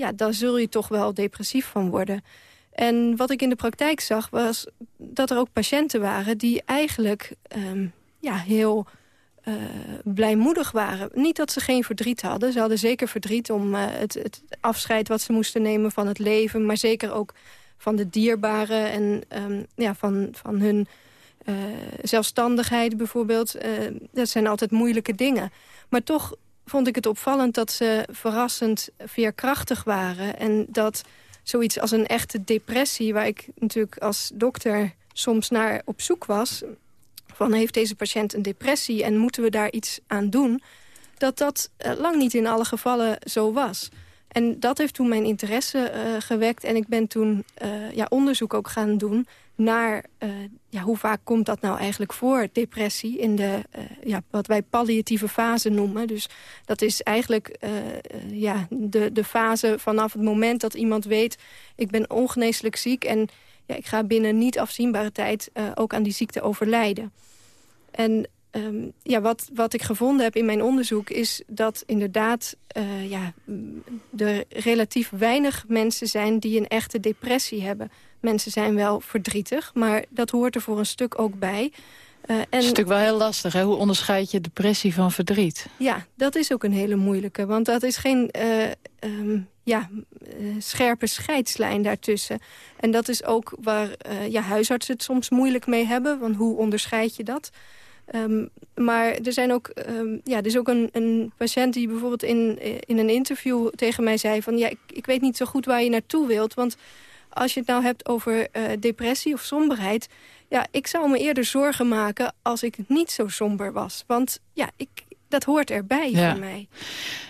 ja, dan zul je toch wel depressief van worden. En wat ik in de praktijk zag, was dat er ook patiënten waren... die eigenlijk um, ja, heel uh, blijmoedig waren. Niet dat ze geen verdriet hadden. Ze hadden zeker verdriet om uh, het, het, afscheid wat ze moesten nemen van het leven... maar zeker ook van de dierbaren en um, ja, van, van hun uh, zelfstandigheid bijvoorbeeld. dat zijn altijd moeilijke dingen. Maar toch vond ik het opvallend dat ze verrassend veerkrachtig waren. En dat zoiets als een echte depressie... waar ik natuurlijk als dokter soms naar op zoek was... van heeft deze patiënt een depressie en moeten we daar iets aan doen... dat dat uh, lang niet in alle gevallen zo was. En dat heeft toen mijn interesse uh, gewekt. En ik ben toen uh, ja, onderzoek ook gaan doen naar uh, ja, hoe vaak komt dat nou eigenlijk voor, depressie, in de, uh, ja, wat wij palliatieve fase noemen. Dus dat is eigenlijk uh, ja, de, de fase vanaf het moment dat iemand weet... ik ben ongeneeslijk ziek en ja, ik ga binnen niet afzienbare tijd ook aan die ziekte overlijden. En um, ja, wat, wat ik gevonden heb in mijn onderzoek is dat inderdaad ja, er relatief weinig mensen zijn die een echte depressie hebben. Mensen zijn wel verdrietig, maar dat hoort er voor een stuk ook bij. Uh, en... Het is natuurlijk wel heel lastig, hè? Hoe onderscheid je depressie van verdriet? Ja, dat is ook een hele moeilijke. Want dat is geen uh, um, ja, uh, scherpe scheidslijn daartussen. En dat is ook waar ja, huisartsen het soms moeilijk mee hebben. Want hoe onderscheid je dat? Um, maar er, zijn ook, um, ja, er is ook een, een patiënt die bijvoorbeeld in, in een interview tegen mij zei... van ja, ik, ik weet niet zo goed waar je naartoe wilt. Want als je het nou hebt over uh, depressie of somberheid... ja, ik zou me eerder zorgen maken als ik niet zo somber was. Want ja, ik, dat hoort erbij ja. voor mij.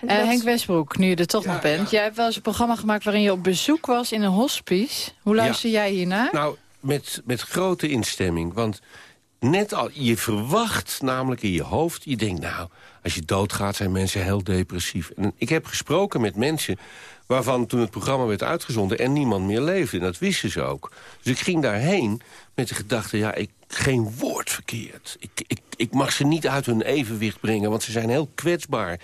Uh, dat... Henk Westbroek, nu je er toch ja, nog bent. Ja. Jij hebt wel eens een programma gemaakt waarin je op bezoek was in een hospice. Hoe luister jij hiernaar? Nou, met, met grote instemming, want net al, je verwacht namelijk in je hoofd... je denkt, nou, als je doodgaat zijn mensen heel depressief. En ik heb gesproken met mensen waarvan toen het programma werd uitgezonden... en niemand meer leefde, en dat wisten ze ook. Dus ik ging daarheen met de gedachte, ja, ik, geen woord verkeerd. Ik, ik, ik mag ze niet uit hun evenwicht brengen, want ze zijn heel kwetsbaar.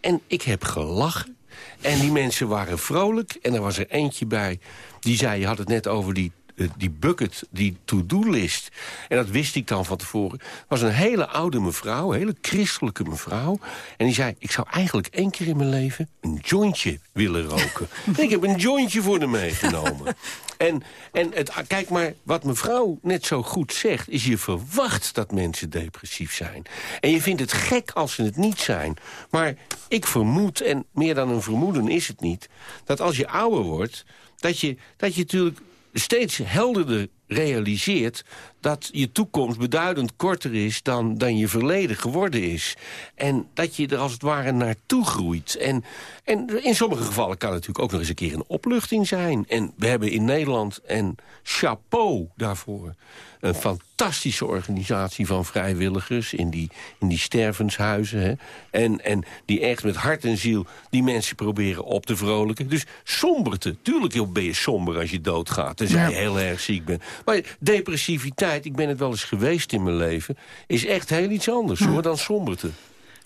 En ik heb gelachen. En die mensen waren vrolijk. En er was er eentje bij, die zei, je had het net over die die bucket, die to-do-list... en dat wist ik dan van tevoren... was een hele oude mevrouw, een hele christelijke mevrouw. En die zei, ik zou eigenlijk één keer in mijn leven... een jointje willen roken. <laughs> en ik heb een jointje voor haar meegenomen. En, en het, kijk maar, wat mevrouw net zo goed zegt... is je verwacht dat mensen depressief zijn. En je vindt het gek als ze het niet zijn. Maar ik vermoed, en meer dan een vermoeden is het niet... dat als je ouder wordt, dat je, dat je natuurlijk steeds helderder realiseert dat je toekomst beduidend korter is dan, dan je verleden geworden is. En dat je er als het ware naartoe groeit. En, en in sommige gevallen kan het natuurlijk ook nog eens een keer een opluchting zijn. En we hebben in Nederland, en chapeau daarvoor een fantastische organisatie van vrijwilligers in die, in die stervenshuizen. Hè? En, en die echt met hart en ziel die mensen proberen op te vrolijken. Dus somberte. Tuurlijk ben je somber als je doodgaat. Tenzij ja. je heel erg ziek bent. Maar depressiviteit, ik ben het wel eens geweest in mijn leven... is echt heel iets anders hoor, dan somberte.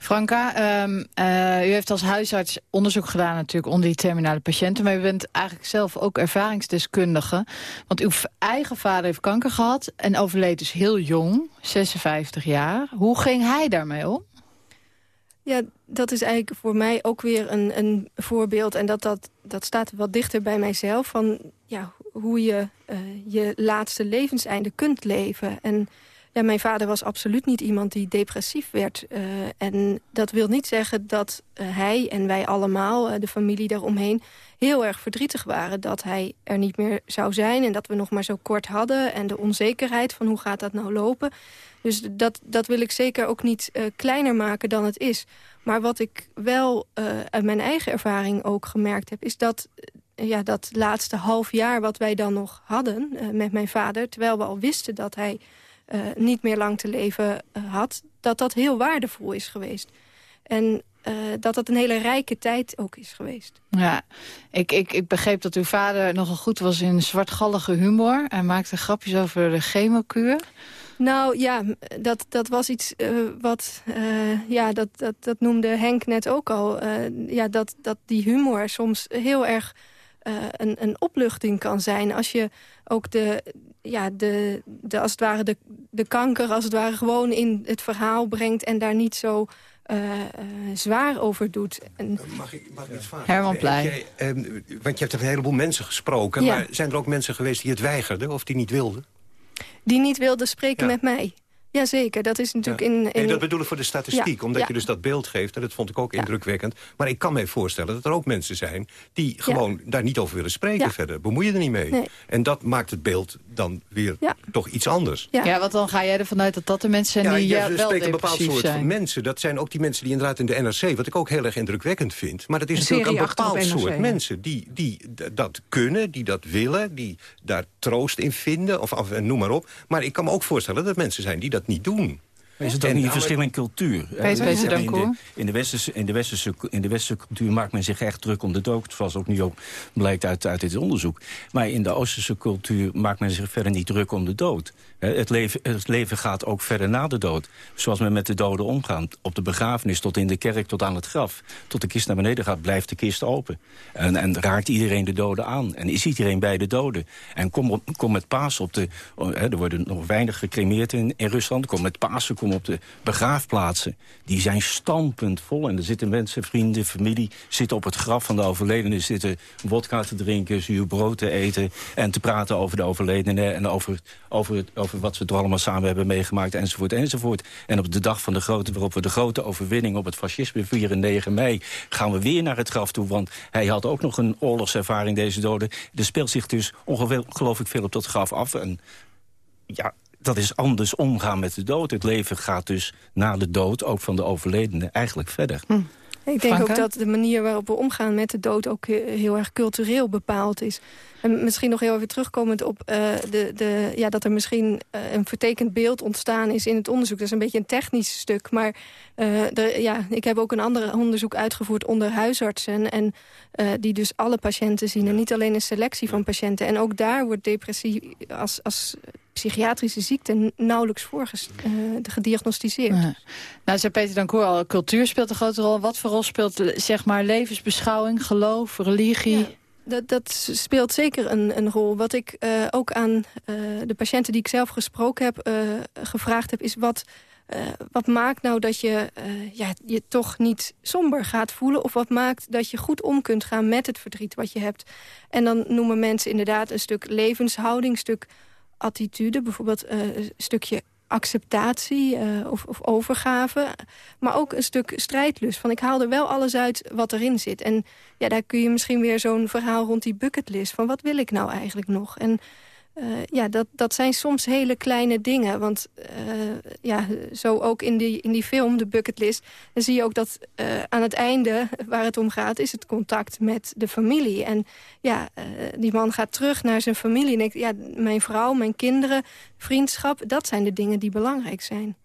Franka, um, uh, u heeft als huisarts onderzoek gedaan natuurlijk onder die terminale patiënten. Maar u bent eigenlijk zelf ook ervaringsdeskundige. Want uw eigen vader heeft kanker gehad en overleed dus heel jong, 56 jaar. Hoe ging hij daarmee om? Ja, dat is eigenlijk voor mij ook weer een, een voorbeeld. En dat, dat, dat staat wat dichter bij mijzelf. Van ja, hoe je uh, je laatste levenseinde kunt leven. En ja, mijn vader was absoluut niet iemand die depressief werd. Uh, en dat wil niet zeggen dat uh, hij en wij allemaal, uh, de familie daaromheen... heel erg verdrietig waren dat hij er niet meer zou zijn... en dat we nog maar zo kort hadden. En de onzekerheid van hoe gaat dat nou lopen. Dus dat, dat wil ik zeker ook niet kleiner maken dan het is. Maar wat ik wel uit mijn eigen ervaring ook gemerkt heb... is dat ja, dat laatste half jaar wat wij dan nog hadden met mijn vader... terwijl we al wisten dat hij uh, niet meer lang te leven uh, had... dat dat heel waardevol is geweest. En uh, dat dat een hele rijke tijd ook is geweest. Ja, ik, ik, ik begreep dat uw vader nogal goed was in zwartgallige humor. Hij maakte grapjes over de chemokuur. Nou ja, dat, dat was iets uh, wat, uh, ja, dat, dat, dat noemde Henk net ook al. Ja, dat, dat die humor soms heel erg een, een opluchting kan zijn. Als je ook de, ja, de, de, als het ware de, de kanker als het ware gewoon in het verhaal brengt... en daar niet zo uh, uh, zwaar over doet. En... Mag ik, mag ik iets vragen? Herman Pleij. Uh, want je hebt een heleboel mensen gesproken... Ja. maar zijn er ook mensen geweest die het weigerden of die niet wilden? Die niet wilden spreken ja. met mij. Jazeker, dat is natuurlijk ja. in, in... Nee, dat bedoel ik voor de statistiek, ja. omdat ja. je dus dat beeld geeft. En dat vond ik ook indrukwekkend. Maar ik kan me voorstellen dat er ook mensen zijn... die gewoon daar niet over willen spreken verder. Bemoei je er niet mee. Nee. En dat maakt het beeld dan weer toch iets anders. Ja. want dan ga jij ervan uit dat dat de mensen zijn die ja, wel spreken een bepaald soort zijn. van mensen. Dat zijn ook die mensen die inderdaad in de NRC... wat ik ook heel erg indrukwekkend vind. Maar dat is een natuurlijk een bepaald soort mensen... Die, die dat kunnen, die dat willen, die daar troost in vinden... of, of noem maar op. Maar ik kan me ook voorstellen dat mensen zijn die dat niet doen. Is het niet een verschil in cultuur? Peter, Peter, dank in, de, in, de westerse, in, de westerse, in de westerse cultuur maakt men zich echt druk om de dood. Zoals ook nu ook blijkt uit, uit dit onderzoek. Maar in de oosterse cultuur maakt men zich verder niet druk om de dood. Het leven, het leven gaat ook verder na de dood. Zoals men met de doden omgaat. Op de begrafenis tot in de kerk tot aan het graf. Tot de kist naar beneden gaat, blijft de kist open. En, en raakt iedereen de doden aan. En is iedereen bij de doden. En kom, kom met paas op de... er worden nog weinig gecremeerd in, in Rusland. Kom met Pasen, kom op de begraafplaatsen. Die zijn stampend vol. En er zitten mensen, vrienden, familie... zitten op het graf van de overledene. Zitten wodka te drinken, zuur brood te eten... en te praten over de overledene en over, over, het, wat we toch allemaal samen hebben meegemaakt... enzovoort, enzovoort. En op de dag van de grote, waarop we de grote overwinning... op het fascisme vieren, 9 mei, gaan we weer naar het graf toe. Want hij had ook nog een oorlogservaring, deze doden. Er speelt zich dus ongelooflijk veel op dat graf af. En ja, dat is anders omgaan met de dood. Het leven gaat dus na de dood, ook van de overledene, eigenlijk verder. Hm. Ik denk Franka? ook dat de manier waarop we omgaan met de dood... ook heel erg cultureel bepaald is. En misschien nog heel even terugkomend op uh, de, de, ja, dat er misschien uh, een vertekend beeld ontstaan is in het onderzoek. Dat is een beetje een technisch stuk. Maar uh, de, ja, ik heb ook een ander onderzoek uitgevoerd onder huisartsen. En die dus alle patiënten zien. En niet alleen een selectie van patiënten. En ook daar wordt depressie als, als psychiatrische ziekte nauwelijks voor gediagnosticeerd. Ja. Nou, zei Peter Dancour al, cultuur speelt een grote rol. Wat voor rol speelt zeg maar levensbeschouwing, geloof, religie... Ja. dat, dat speelt zeker een, een rol. Wat ik uh, ook aan uh, de patiënten die ik zelf gesproken heb uh, gevraagd heb... is wat, wat maakt nou dat je ja, je toch niet somber gaat voelen... of wat maakt dat je goed om kunt gaan met het verdriet wat je hebt. En dan noemen mensen inderdaad een stuk levenshouding... een stuk attitude, bijvoorbeeld een stukje acceptatie uh, of, of, overgave. Maar ook een stuk strijdlust. Van ik haal er wel alles uit wat erin zit. En ja, daar kun je misschien weer zo'n verhaal rond die bucketlist. Van wat wil ik nou eigenlijk nog? En uh, ja, dat, dat zijn soms hele kleine dingen. Want uh, ja, zo ook in die, in die film, de bucketlist... dan zie je ook dat uh, aan het einde, waar het om gaat... is het contact met de familie. En ja, die man gaat terug naar zijn familie en denkt... ja, mijn vrouw, mijn kinderen, vriendschap... dat zijn de dingen die belangrijk zijn.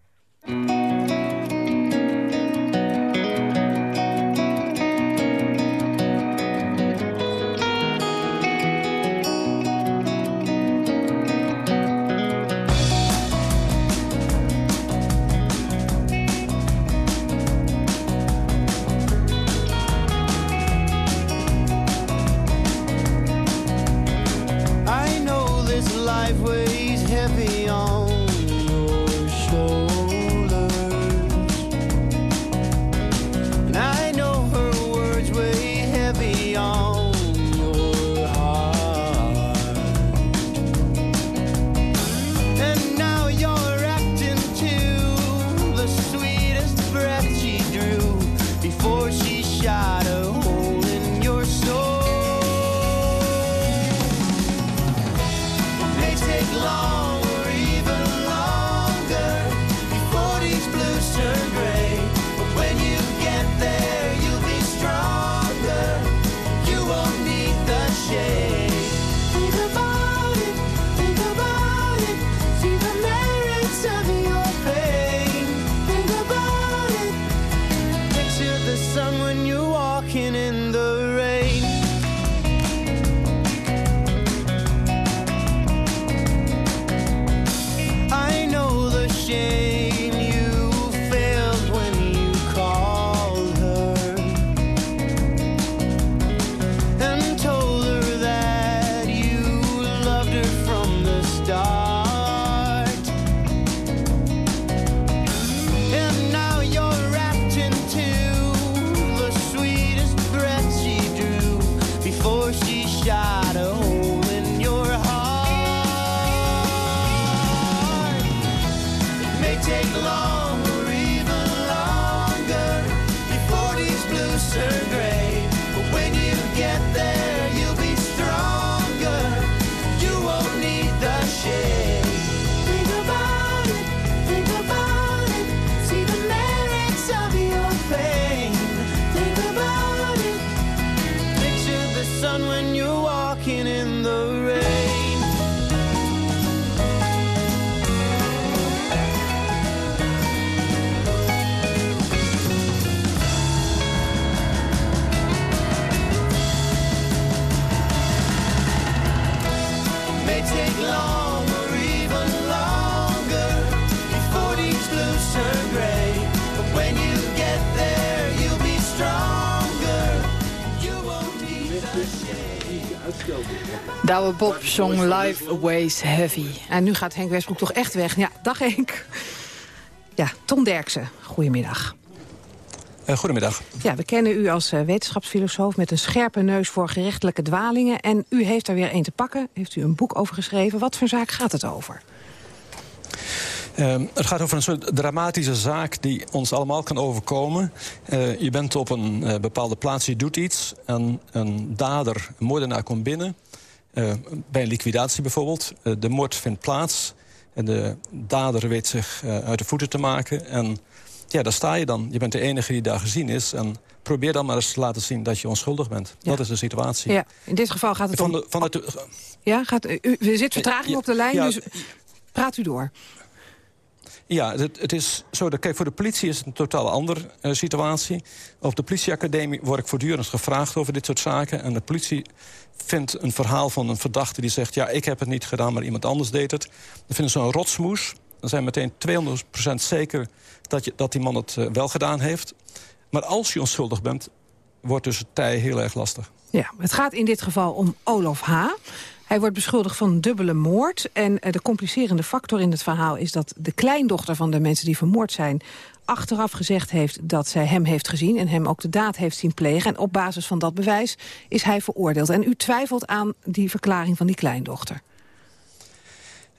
Douwe Bob zong Life Weighs Heavy. En nu gaat Henk Westbroek toch echt weg. Ja, dag Henk. Ja, Tom Derksen, goedemiddag. Uh, goedemiddag. Ja, we kennen u als uh, wetenschapsfilosoof met een scherpe neus voor gerechtelijke dwalingen. En u heeft er weer een te pakken, heeft u een boek over geschreven. Wat voor zaak gaat het over? Uh, het gaat over een soort dramatische zaak die ons allemaal kan overkomen. Uh, je bent op een uh, bepaalde plaats, je doet iets. En een dader, een moordenaar komt binnen. bij een liquidatie bijvoorbeeld. de moord vindt plaats. En de dader weet zich uit de voeten te maken. En ja, daar sta je dan. Je bent de enige die daar gezien is. En probeer dan maar eens te laten zien dat je onschuldig bent. Ja. Dat is de situatie. Ja, in dit geval gaat het van om... De, van ja, gaat, u, er zit vertraging ja, op de lijn, ja, dus praat u door. Ja, het, het, is zo dat, kijk, voor de politie is het een totaal andere uh, situatie. Op de politieacademie word ik voortdurend gevraagd over dit soort zaken. En de politie vindt een verhaal van een verdachte die zegt... ja, ik heb het niet gedaan, maar iemand anders deed het. Dan vinden ze een rotsmoes. Dan zijn meteen 200% zeker dat, je, dat die man het uh, wel gedaan heeft. Maar als je onschuldig bent, wordt dus het tij heel erg lastig. Ja, het gaat in dit geval om Olof H. Hij wordt beschuldigd van dubbele moord. En eh, de complicerende factor in het verhaal is dat de kleindochter van de mensen die vermoord zijn achteraf gezegd heeft dat zij hem heeft gezien... en hem ook de daad heeft zien plegen. En op basis van dat bewijs is hij veroordeeld. En u twijfelt aan die verklaring van die kleindochter.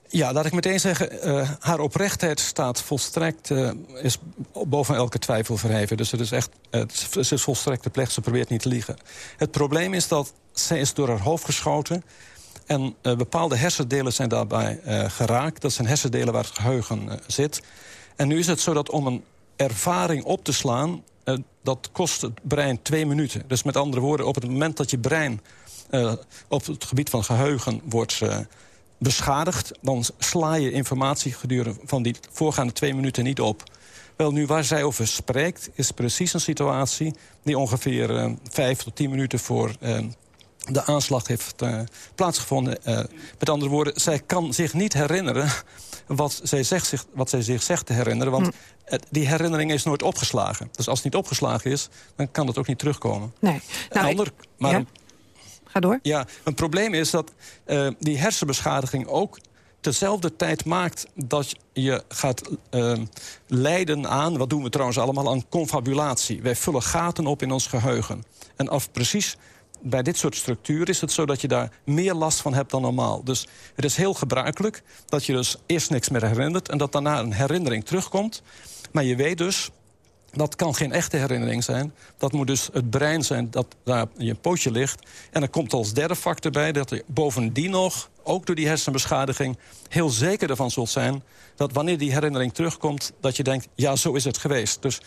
Ja, laat ik meteen zeggen, uh, haar oprechtheid staat volstrekt, uh, is boven elke twijfel verheven. Dus het is echt, het is volstrekt de plecht, ze probeert niet te liegen. Het probleem is dat zij is door haar hoofd geschoten... en bepaalde hersendelen zijn daarbij geraakt. Dat zijn hersendelen waar het geheugen zit. En nu is het zo dat om een ervaring op te slaan... dat kost het brein twee minuten. Dus met andere woorden, op het moment dat je brein... op het gebied van geheugen wordt beschadigd... dan sla je informatie gedurende van die voorgaande twee minuten niet op. Wel, nu waar zij over spreekt, is precies een situatie... die ongeveer vijf tot tien minuten voor de aanslag heeft uh, plaatsgevonden. met andere woorden, zij kan zich niet herinneren wat zij, zegt, zich, wat zij zich zegt te herinneren. Want hm. die herinnering is nooit opgeslagen. Dus als het niet opgeslagen is, dan kan het ook niet terugkomen. Nee. Nou, ander, maar ja? Ga door. Ja, een probleem is dat uh, die hersenbeschadiging ook tezelfde tijd maakt dat je gaat uh, lijden aan... wat doen we trouwens allemaal, aan confabulatie. Wij vullen gaten op in ons geheugen. En af precies bij dit soort structuur is het zo dat je daar meer last van hebt dan normaal. Dus het is heel gebruikelijk dat je dus eerst niks meer herinnert... en dat daarna een herinnering terugkomt. Maar je weet dus dat kan geen echte herinnering zijn. Dat moet dus het brein zijn dat daar in je pootje ligt. En er komt als derde factor bij dat je bovendien nog... ook door die hersenbeschadiging heel zeker ervan zult zijn... dat wanneer die herinnering terugkomt, dat je denkt... ja, zo is het geweest. Dus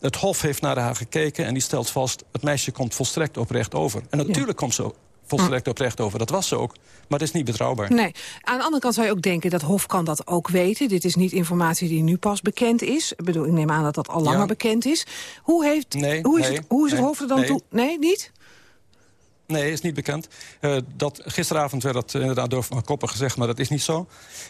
het Hof heeft naar haar gekeken en die stelt vast... het meisje komt volstrekt oprecht over. En natuurlijk komt ze volstrekt oprecht over. Dat was ze ook. Maar het is niet betrouwbaar. Nee. Aan de andere kant zou je ook denken dat Hof kan dat ook weten. Dit is niet informatie die nu pas bekend is. Ik bedoel, ik neem aan dat dat al langer bekend is. Hoe, heeft, nee, hoe is, nee, het, hoe is het nee, Hof er dan toe? Nee, niet? Nee, is niet bekend. Uh, dat, gisteravond werd dat inderdaad door Van Koppen gezegd, maar dat is niet zo.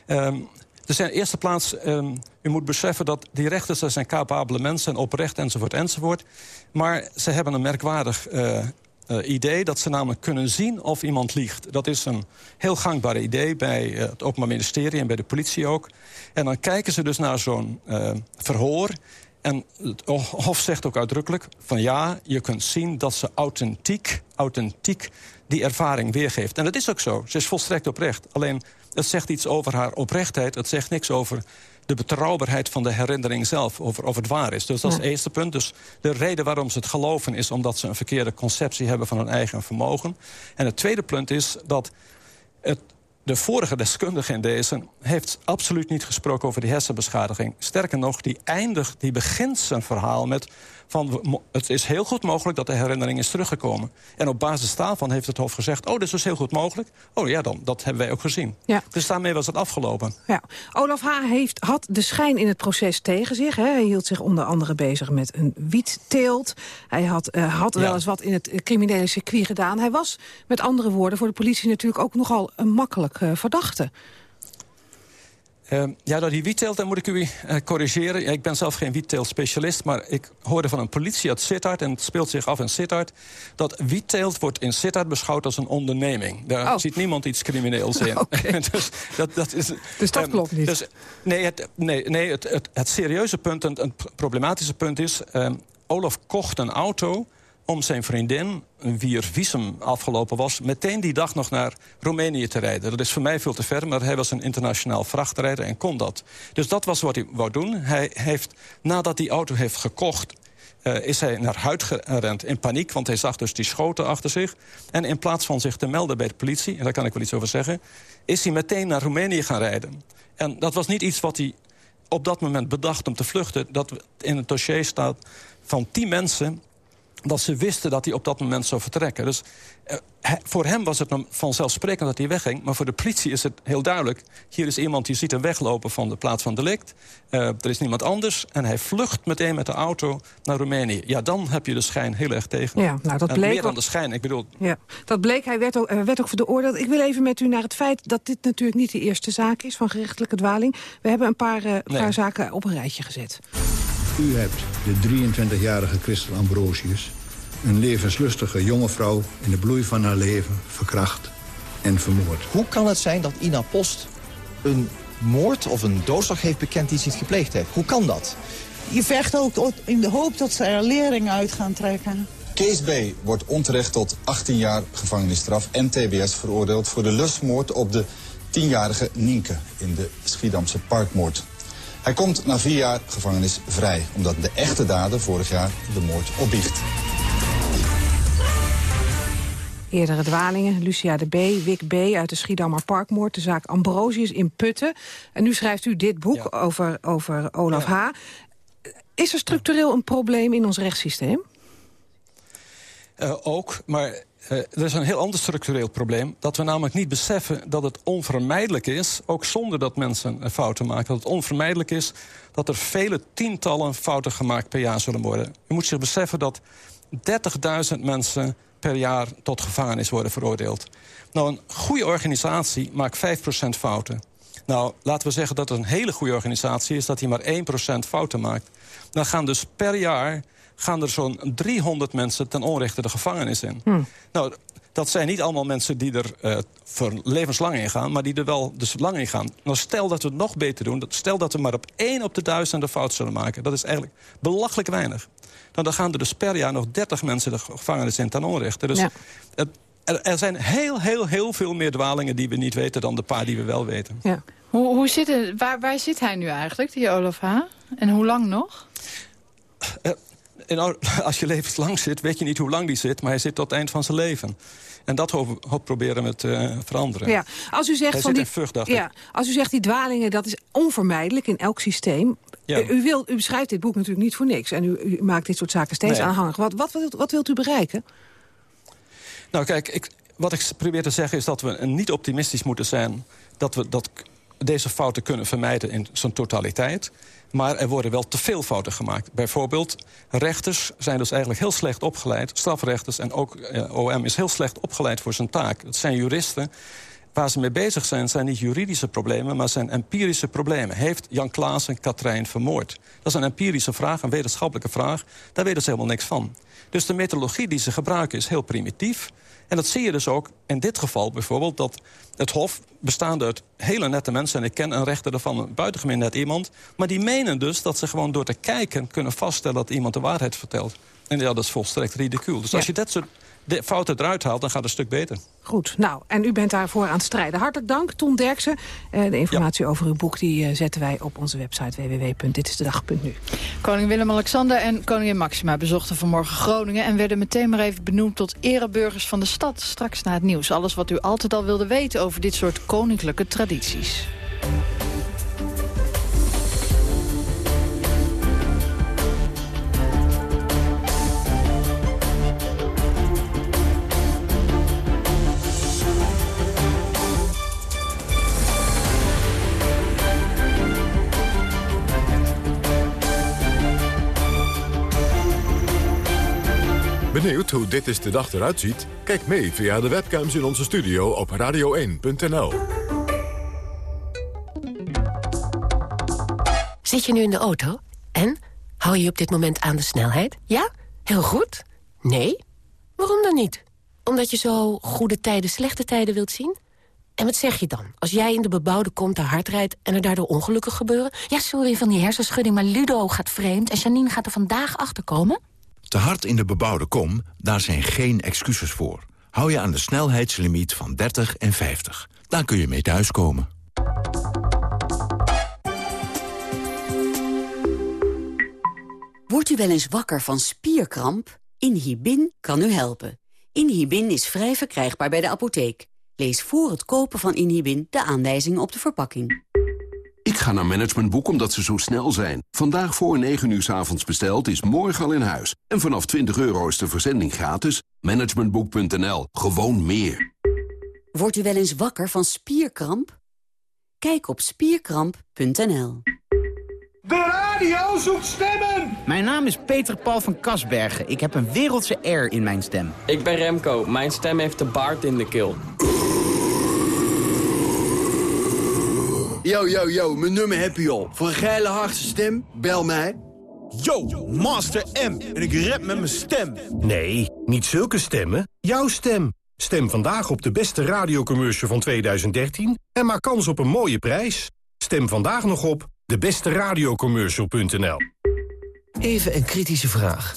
Um, dus in eerste plaats, um, u moet beseffen dat die rechters... dat zijn capabele mensen, oprecht enzovoort enzovoort. Maar ze hebben een merkwaardig uh, uh, idee... dat ze namelijk kunnen zien of iemand liegt. Dat is een heel gangbaar idee bij uh, het Openbaar Ministerie... en bij de politie ook. En dan kijken ze dus naar zo'n verhoor... En het Hof zegt ook uitdrukkelijk van ja, je kunt zien dat ze authentiek, authentiek die ervaring weergeeft. En dat is ook zo. Ze is volstrekt oprecht. Alleen, het zegt iets over haar oprechtheid. Het zegt niks over de betrouwbaarheid van de herinnering zelf. Over of het waar is. Dus dat is het eerste punt. Dus de reden waarom ze het geloven is omdat ze een verkeerde conceptie hebben van hun eigen vermogen. En het tweede punt is dat het de vorige deskundige in deze heeft absoluut niet gesproken over die hersenbeschadiging. Sterker nog, die eindigt, die begint zijn verhaal met... van het is heel goed mogelijk dat de herinnering is teruggekomen. En op basis daarvan heeft het Hof gezegd... oh, dit is dus heel goed mogelijk. Oh ja, dan, dat hebben wij ook gezien. Ja. Dus daarmee was het afgelopen. Ja. Olaf H. Heeft, had de schijn in het proces tegen zich. Hè. Hij hield zich onder andere bezig met een wietteelt. Hij had, uh, had wel eens wat in het criminele circuit gedaan. Hij was, met andere woorden, voor de politie natuurlijk ook nogal een makkelijk uh, verdachte. Uh, ja, nou, die wietteelt, daar moet ik u uh, corrigeren. Ik ben zelf geen wietteeltspecialist, maar ik hoorde van een politie uit Sittard... en het speelt zich af in Sittard... dat wietteelt wordt in Sittard beschouwd als een onderneming. Daar Oh. ziet niemand iets crimineels in. <laughs> <laughs> Dus dat, dat is, Dus dat ehm, klopt niet. Dus, nee, het, nee, nee het, het, het serieuze punt, en het problematische punt is... ehm, Olaf kocht een auto om zijn vriendin, wier visum afgelopen was... meteen die dag nog naar Roemenië te rijden. Dat is voor mij veel te ver, maar hij was een internationaal vrachtrijder en kon dat. Dus dat was wat hij wou doen. Hij heeft, nadat die auto heeft gekocht... Uh, is hij naar huid gerend in paniek, want hij zag dus die schoten achter zich. En in plaats van zich te melden bij de politie, en daar kan ik wel iets over zeggen... is hij meteen naar Roemenië gaan rijden. En dat was niet iets wat hij op dat moment bedacht om te vluchten. Dat in het dossier staat van tien mensen dat ze wisten dat hij op dat moment zou vertrekken. Dus uh, he, voor hem was het vanzelfsprekend dat hij wegging. Maar voor de politie is het heel duidelijk. Hier is iemand die ziet hem weglopen van de plaats van delict. Uh, er is niemand anders. En hij vlucht meteen met de auto naar Roemenië. Ja, dan heb je de schijn heel erg tegen. Ja, nou, dat en bleek meer dan de schijn. Ik bedoel, Ja, dat bleek. Hij werd ook, werd ook veroordeeld. Ik wil even met u naar het feit dat dit natuurlijk niet de eerste zaak is... van gerechtelijke dwaling. We hebben een paar, uh, Nee. paar zaken op een rijtje gezet. U hebt de 23-jarige Christel Ambrosius een levenslustige jonge vrouw in de bloei van haar leven verkracht en vermoord. Hoe kan het zijn dat Ina Post een moord of een doodslag heeft bekend die ze niet gepleegd heeft? Hoe kan dat? Je vecht ook in de hoop dat ze er lering uit gaan trekken. Kees B. wordt onterecht tot 18 jaar gevangenisstraf en tbs veroordeeld... voor de lustmoord op de 10-jarige Nienke in de Schiedamse parkmoord. Hij komt na vier jaar gevangenis vrij... omdat de echte dader vorig jaar de moord opbiecht. Eerdere dwalingen, Lucia de B, Wick B uit de Schiedammer Parkmoord... de zaak Ambrosius in Putten. En nu schrijft u dit boek over, over Olaf H. Is er structureel een probleem in ons rechtssysteem? Uh, ook, maar uh, er is een heel ander structureel probleem. Dat we namelijk niet beseffen dat het onvermijdelijk is... ook zonder dat mensen fouten maken... dat het onvermijdelijk is dat er vele tientallen fouten gemaakt per jaar zullen worden. U moet zich beseffen dat 30.000 mensen per jaar tot gevangenis worden veroordeeld. Nou, een goede organisatie maakt 5% fouten. Nou, laten we zeggen dat het een hele goede organisatie is... dat hij maar 1% fouten maakt. Dan gaan dus per jaar gaan er zo'n 300 mensen ten onrechte de gevangenis in. Nou, dat zijn niet allemaal mensen die er uh, voor levenslang in gaan... maar die er wel dus lang in gaan. Nou, stel dat we het nog beter doen. Stel dat we maar op één op de duizend een fout zullen maken. Dat is eigenlijk belachelijk weinig. Nou, dan gaan er dus per jaar nog 30 mensen de gevangenis in ten onrechte. Dus Ja. het, er, er zijn heel, heel, heel veel meer dwalingen die we niet weten... dan de paar die we wel weten. Ja. Hoe, hoe zit het, waar, waar zit hij nu eigenlijk, die Olaf H? En hoe lang nog? En nou, <laughs> als je levenslang zit, weet je niet hoe lang die zit... maar hij zit tot het eind van zijn leven. En dat hoop, hoop proberen we te eh, veranderen. Ja, als u zegt Hij van zit die, ja, als u zegt die dwalingen, dat is onvermijdelijk in elk systeem. Ja. U, wil, u schrijft dit boek natuurlijk niet voor niks. En u, u maakt dit soort zaken steeds Nee. aanhangig. Wat, wat, wilt- wat wilt u bereiken? Nou kijk, ik, wat ik probeer te zeggen is dat we niet optimistisch moeten zijn... dat we dat, deze fouten kunnen vermijden in zijn totaliteit. Maar er worden wel te veel fouten gemaakt. Bijvoorbeeld, rechters zijn dus eigenlijk heel slecht opgeleid. Strafrechters en ook eh, OM is heel slecht opgeleid voor zijn taak. Het zijn juristen. Waar ze mee bezig zijn, zijn niet juridische problemen... maar zijn empirische problemen. Heeft Jan Klaassen Katrijn vermoord? Dat is een empirische vraag, een wetenschappelijke vraag. Daar weten ze helemaal niks van. Dus de methodologie die ze gebruiken is heel primitief. En dat zie je dus ook in dit geval bijvoorbeeld... dat het Hof bestaande uit hele nette mensen... en ik ken een rechter ervan, een buitengemeen net iemand... maar die menen dus dat ze gewoon door te kijken... kunnen vaststellen dat iemand de waarheid vertelt. En ja, dat is volstrekt ridicuul. Dus als je dat soort de fouten eruit haalt, dan gaat het een stuk beter. Goed, nou, en u bent daarvoor aan het strijden. Hartelijk dank, Ton Derksen. Eh, de informatie over uw boek die, eh, zetten wij op onze website www.ditisdedag.nu. Koning Willem-Alexander en koningin Maxima bezochten vanmorgen Groningen... en werden meteen maar even benoemd tot ereburgers van de stad. Straks na het nieuws. Alles wat u altijd al wilde weten over dit soort koninklijke tradities. Benieuwd hoe dit is de dag eruit ziet? Kijk mee via de webcams in onze studio op radio1.nl. Zit je nu in de auto? En? Hou je op dit moment aan de snelheid? Ja? Heel goed? Nee? Waarom dan niet? Omdat je zo goede tijden, slechte tijden wilt zien? En wat zeg je dan? Als jij in de bebouwde kom te hard rijdt... en er daardoor ongelukken gebeuren? Ja, sorry van die hersenschudding, maar Ludo gaat vreemd... en Janine gaat er vandaag achter komen. Te hard in de bebouwde kom, daar zijn geen excuses voor. Hou je aan de snelheidslimiet van 30 en 50. Daar kun je mee thuiskomen. Wordt u wel eens wakker van spierkramp? Inhibin kan u helpen. Inhibin is vrij verkrijgbaar bij de apotheek. Lees voor het kopen van Inhibin de aanwijzingen op de verpakking. Ik ga naar Managementboek omdat ze zo snel zijn. Vandaag voor 9 uur s avonds besteld is morgen al in huis. En vanaf 20 euro is de verzending gratis. Managementboek.nl. Gewoon meer. Wordt u wel eens wakker van spierkramp? Kijk op spierkramp.nl. De radio zoekt stemmen! Mijn naam is Peter Paul van Kasbergen. Ik heb een wereldse air in mijn stem. Ik ben Remco. Mijn stem heeft de baard in de keel. Yo, yo, yo, mijn nummer heb je al. Voor een geile harde stem, bel mij. Yo, Master M. En ik rap met mijn stem. Nee, niet zulke stemmen. Jouw stem. Stem vandaag op de beste radiocommercial van 2013 en maak kans op een mooie prijs. Stem vandaag nog op debesteradiocommercial.nl Even een kritische vraag.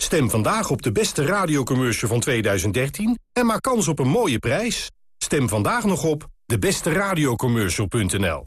Stem vandaag op de beste radiocommercial van 2013 en maak kans op een mooie prijs. Stem vandaag nog op debesteradiocommercial.nl